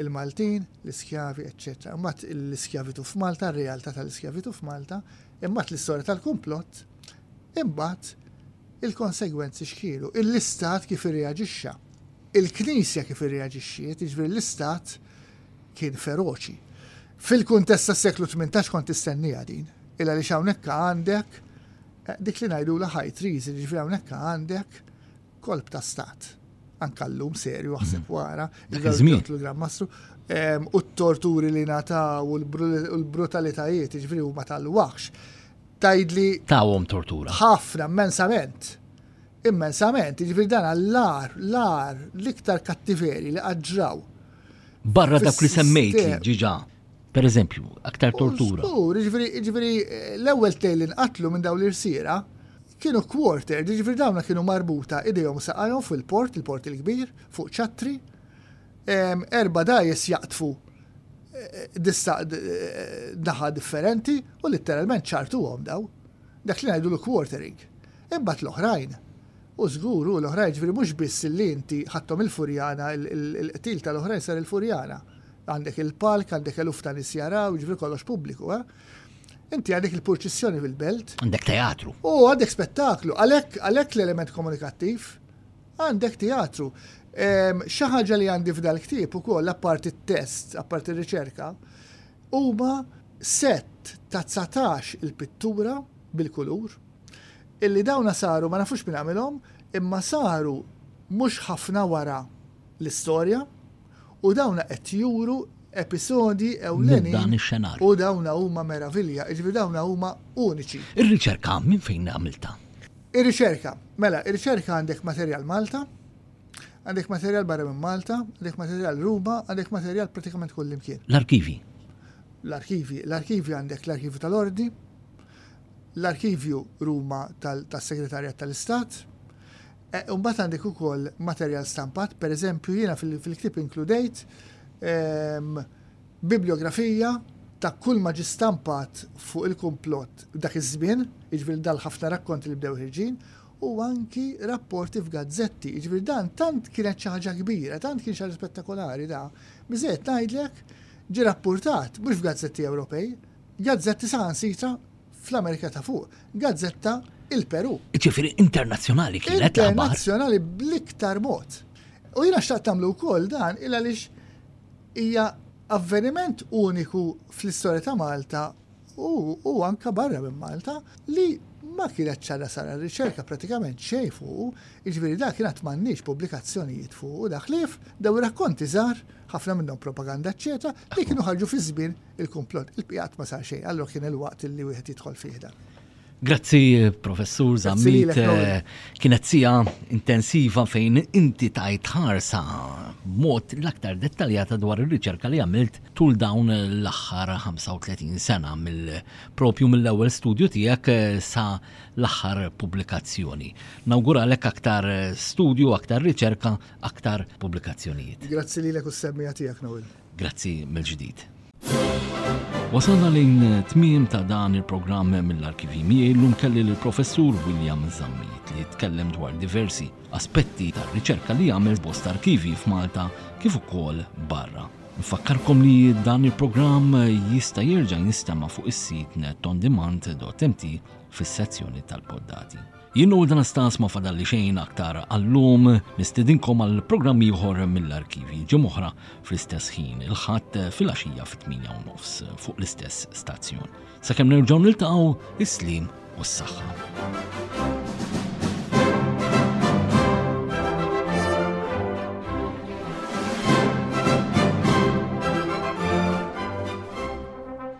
Il-Maltin, l-iskjavi, ecc. Imbagħad l-iskjavitu f'Malta, r-realtà tal-iskjavitu f'Malta, imbagħad l-istorja tal-kumplott, imbagħad il-konsegwenzi x'kienu, l-istat kif irreaġixxa. Il-Knisja kif irreaġixxiet, jiġifieri l-istat kien feroċi. Fil-kuntest tas-seklu tmintax kont tistennieha din, il-għaliex hawnhekka għandek dik li ngħidulha high treason, jiġifieri hawnhekka għandek kolp ta' stat. Anka llum serju aħseb mhm. wara, il-Gazmiet l-Gran Mastru, u t-torturi li nataw u l-brutalitajiet, jiġifieri huma tal-waħx. Tajdli. Tawhom tortura. Ħafna, immensament. Immensament, jiġifieri dan l-ar, l-ar, l-iktar kattiveri li qaġġraw Barra dak li semmejt ġiġa, per eżempju, aktar tortura. Skur, ġifiri, ġifiri, l-ewel tejl inqatlu minn daw l-irsira, kienu quarter, ġifiri dawna kienu marbuta idejhom saqajhom fil-port, il-port il-kbir, fuq ċatri, erba dajes jaqtfu eh, dissa eh, daħa differenti u literalment ċartu għom daw. Dak li ngħidu l-quartering. Imbagħad l-oħrajn U żgur hu l-oħrajn, ġifieri mhux biss li inti ħadthom il-Furjana, il-qtil tal-oħrajn sar il-Furjana. Għandek il-palk, għandek eluf ta' nies jaraw, jiġifieri kollox pubbliku, eh? Inti għandek il-purċissjoni fil-belt. Għandek teatru. U għandek spettaklu. Għalhekk għalhekk l-element komunikattiv għandek teatru. Ehm, xi ħaġa li għandi f'dal-ktieb ukoll apparti t-test, apparti r-riċerka, huma set ta' 19 il-pittura bil-kulur, Illi dawna saru ma nafux min għamilhom imma saru mhux ħafna wara l-istorja u dawna qed juru episodji ewlenin u dawna huma meravilja, jiġifieri dawna huma uniċi. Ir-riċerka minn fejn għamiltha? Ir-riċerka, mela, ir-riċerka għandek materjal Malta, għandek materjal barra minn Malta, għandek materjal Ruba, għandek materjal pratikament kullimkien. L-arkivi? L-arkivi, l-arkivi għandek l-arkivi tal-ordi, l-arkivju Ruma tas-Segretarjat tal-Istat, u mbagħad għandek ukoll materjal stampat, pereżempju jiena fil-ktieb inkludejt bibliografija ta' kull ma ġie stampat fuq il-kumplott dak iż-żmien, jiġifieri dal ħafna rakkonti li bdew ħirġin, u anki rapporti f'gazzetti, jiġifieri dan tant kienet xi ħaġa kbira, tant kien xi ħaġa spettakolari da, biżżejjed ngħidlek ġie rappurtat mhux f'gazzetti Ewropej, Gazzetti saħansitra fl-Amerika ta' Fuq, gazzetta il-Peru. Ġifieri internazzjonali kienet l-aħbar. Internazzjonali bl-iktar mod. U jiena xtaqt tagħmlu wkoll dan il għaliex hija avveniment uniku fl-istorja ta' Malta u anka barra minn Malta li ma kienet ċara sara riċerka pratikament xejn fuq, jiġifieri dak kien għad m'għandniex pubblikazzjonijiet fuq u daħlif, daw ir-rakkonti żgħar, ħafna minnhom propaganda eċċetera, li kienu ħarġu fi żmien Il-kumplott, il-bqija qatt ma sar xejn, allura kien il-waqt li wieħed jidħol fih dan. Grazzi, Professur Zammit. Eh, kienet sija intensiva fejn inti tajt ħarsa mod l-aktar dettaljata dwar ir-riċerka li għamilt tul dawn l-aħħar 35 sena mill-propju mill-ewwel studju tiegħek eh, sa l-aħħar pubblikazzjoni. Nawguralek aktar studju, aktar riċerka, aktar pubblikazzjonijiet. Grazzi lilek u s-semmija tiegħek, Noel. Grazzi mill-ġdid. Wasalna lejn tmiem ta' dan il-programm mill-Arkivji miegħi llum kelli lill-Professur William Zammit li jitkellem dwar diversi aspetti tar-riċerka li jagħmel bosta arkivji f'Malta kif ukoll barra. Nfakkarkom li dan il-programm jista' jerġa' jinstema' fuq is-sit netondemand.mt fis-sezzjoni tal-poddati. Jien Noel Anastas ma fadalli xejn aktar għal-lum, nistidinkom għal programm ieħor mill-arkivji ġimgħa oħra fl-istess ħin il-Ħadd filgħaxija fit-8 u nofs fuq l-istess stazzjon. Sakemm nerġgħu niltaqgħu, is-slim u s-saħħa.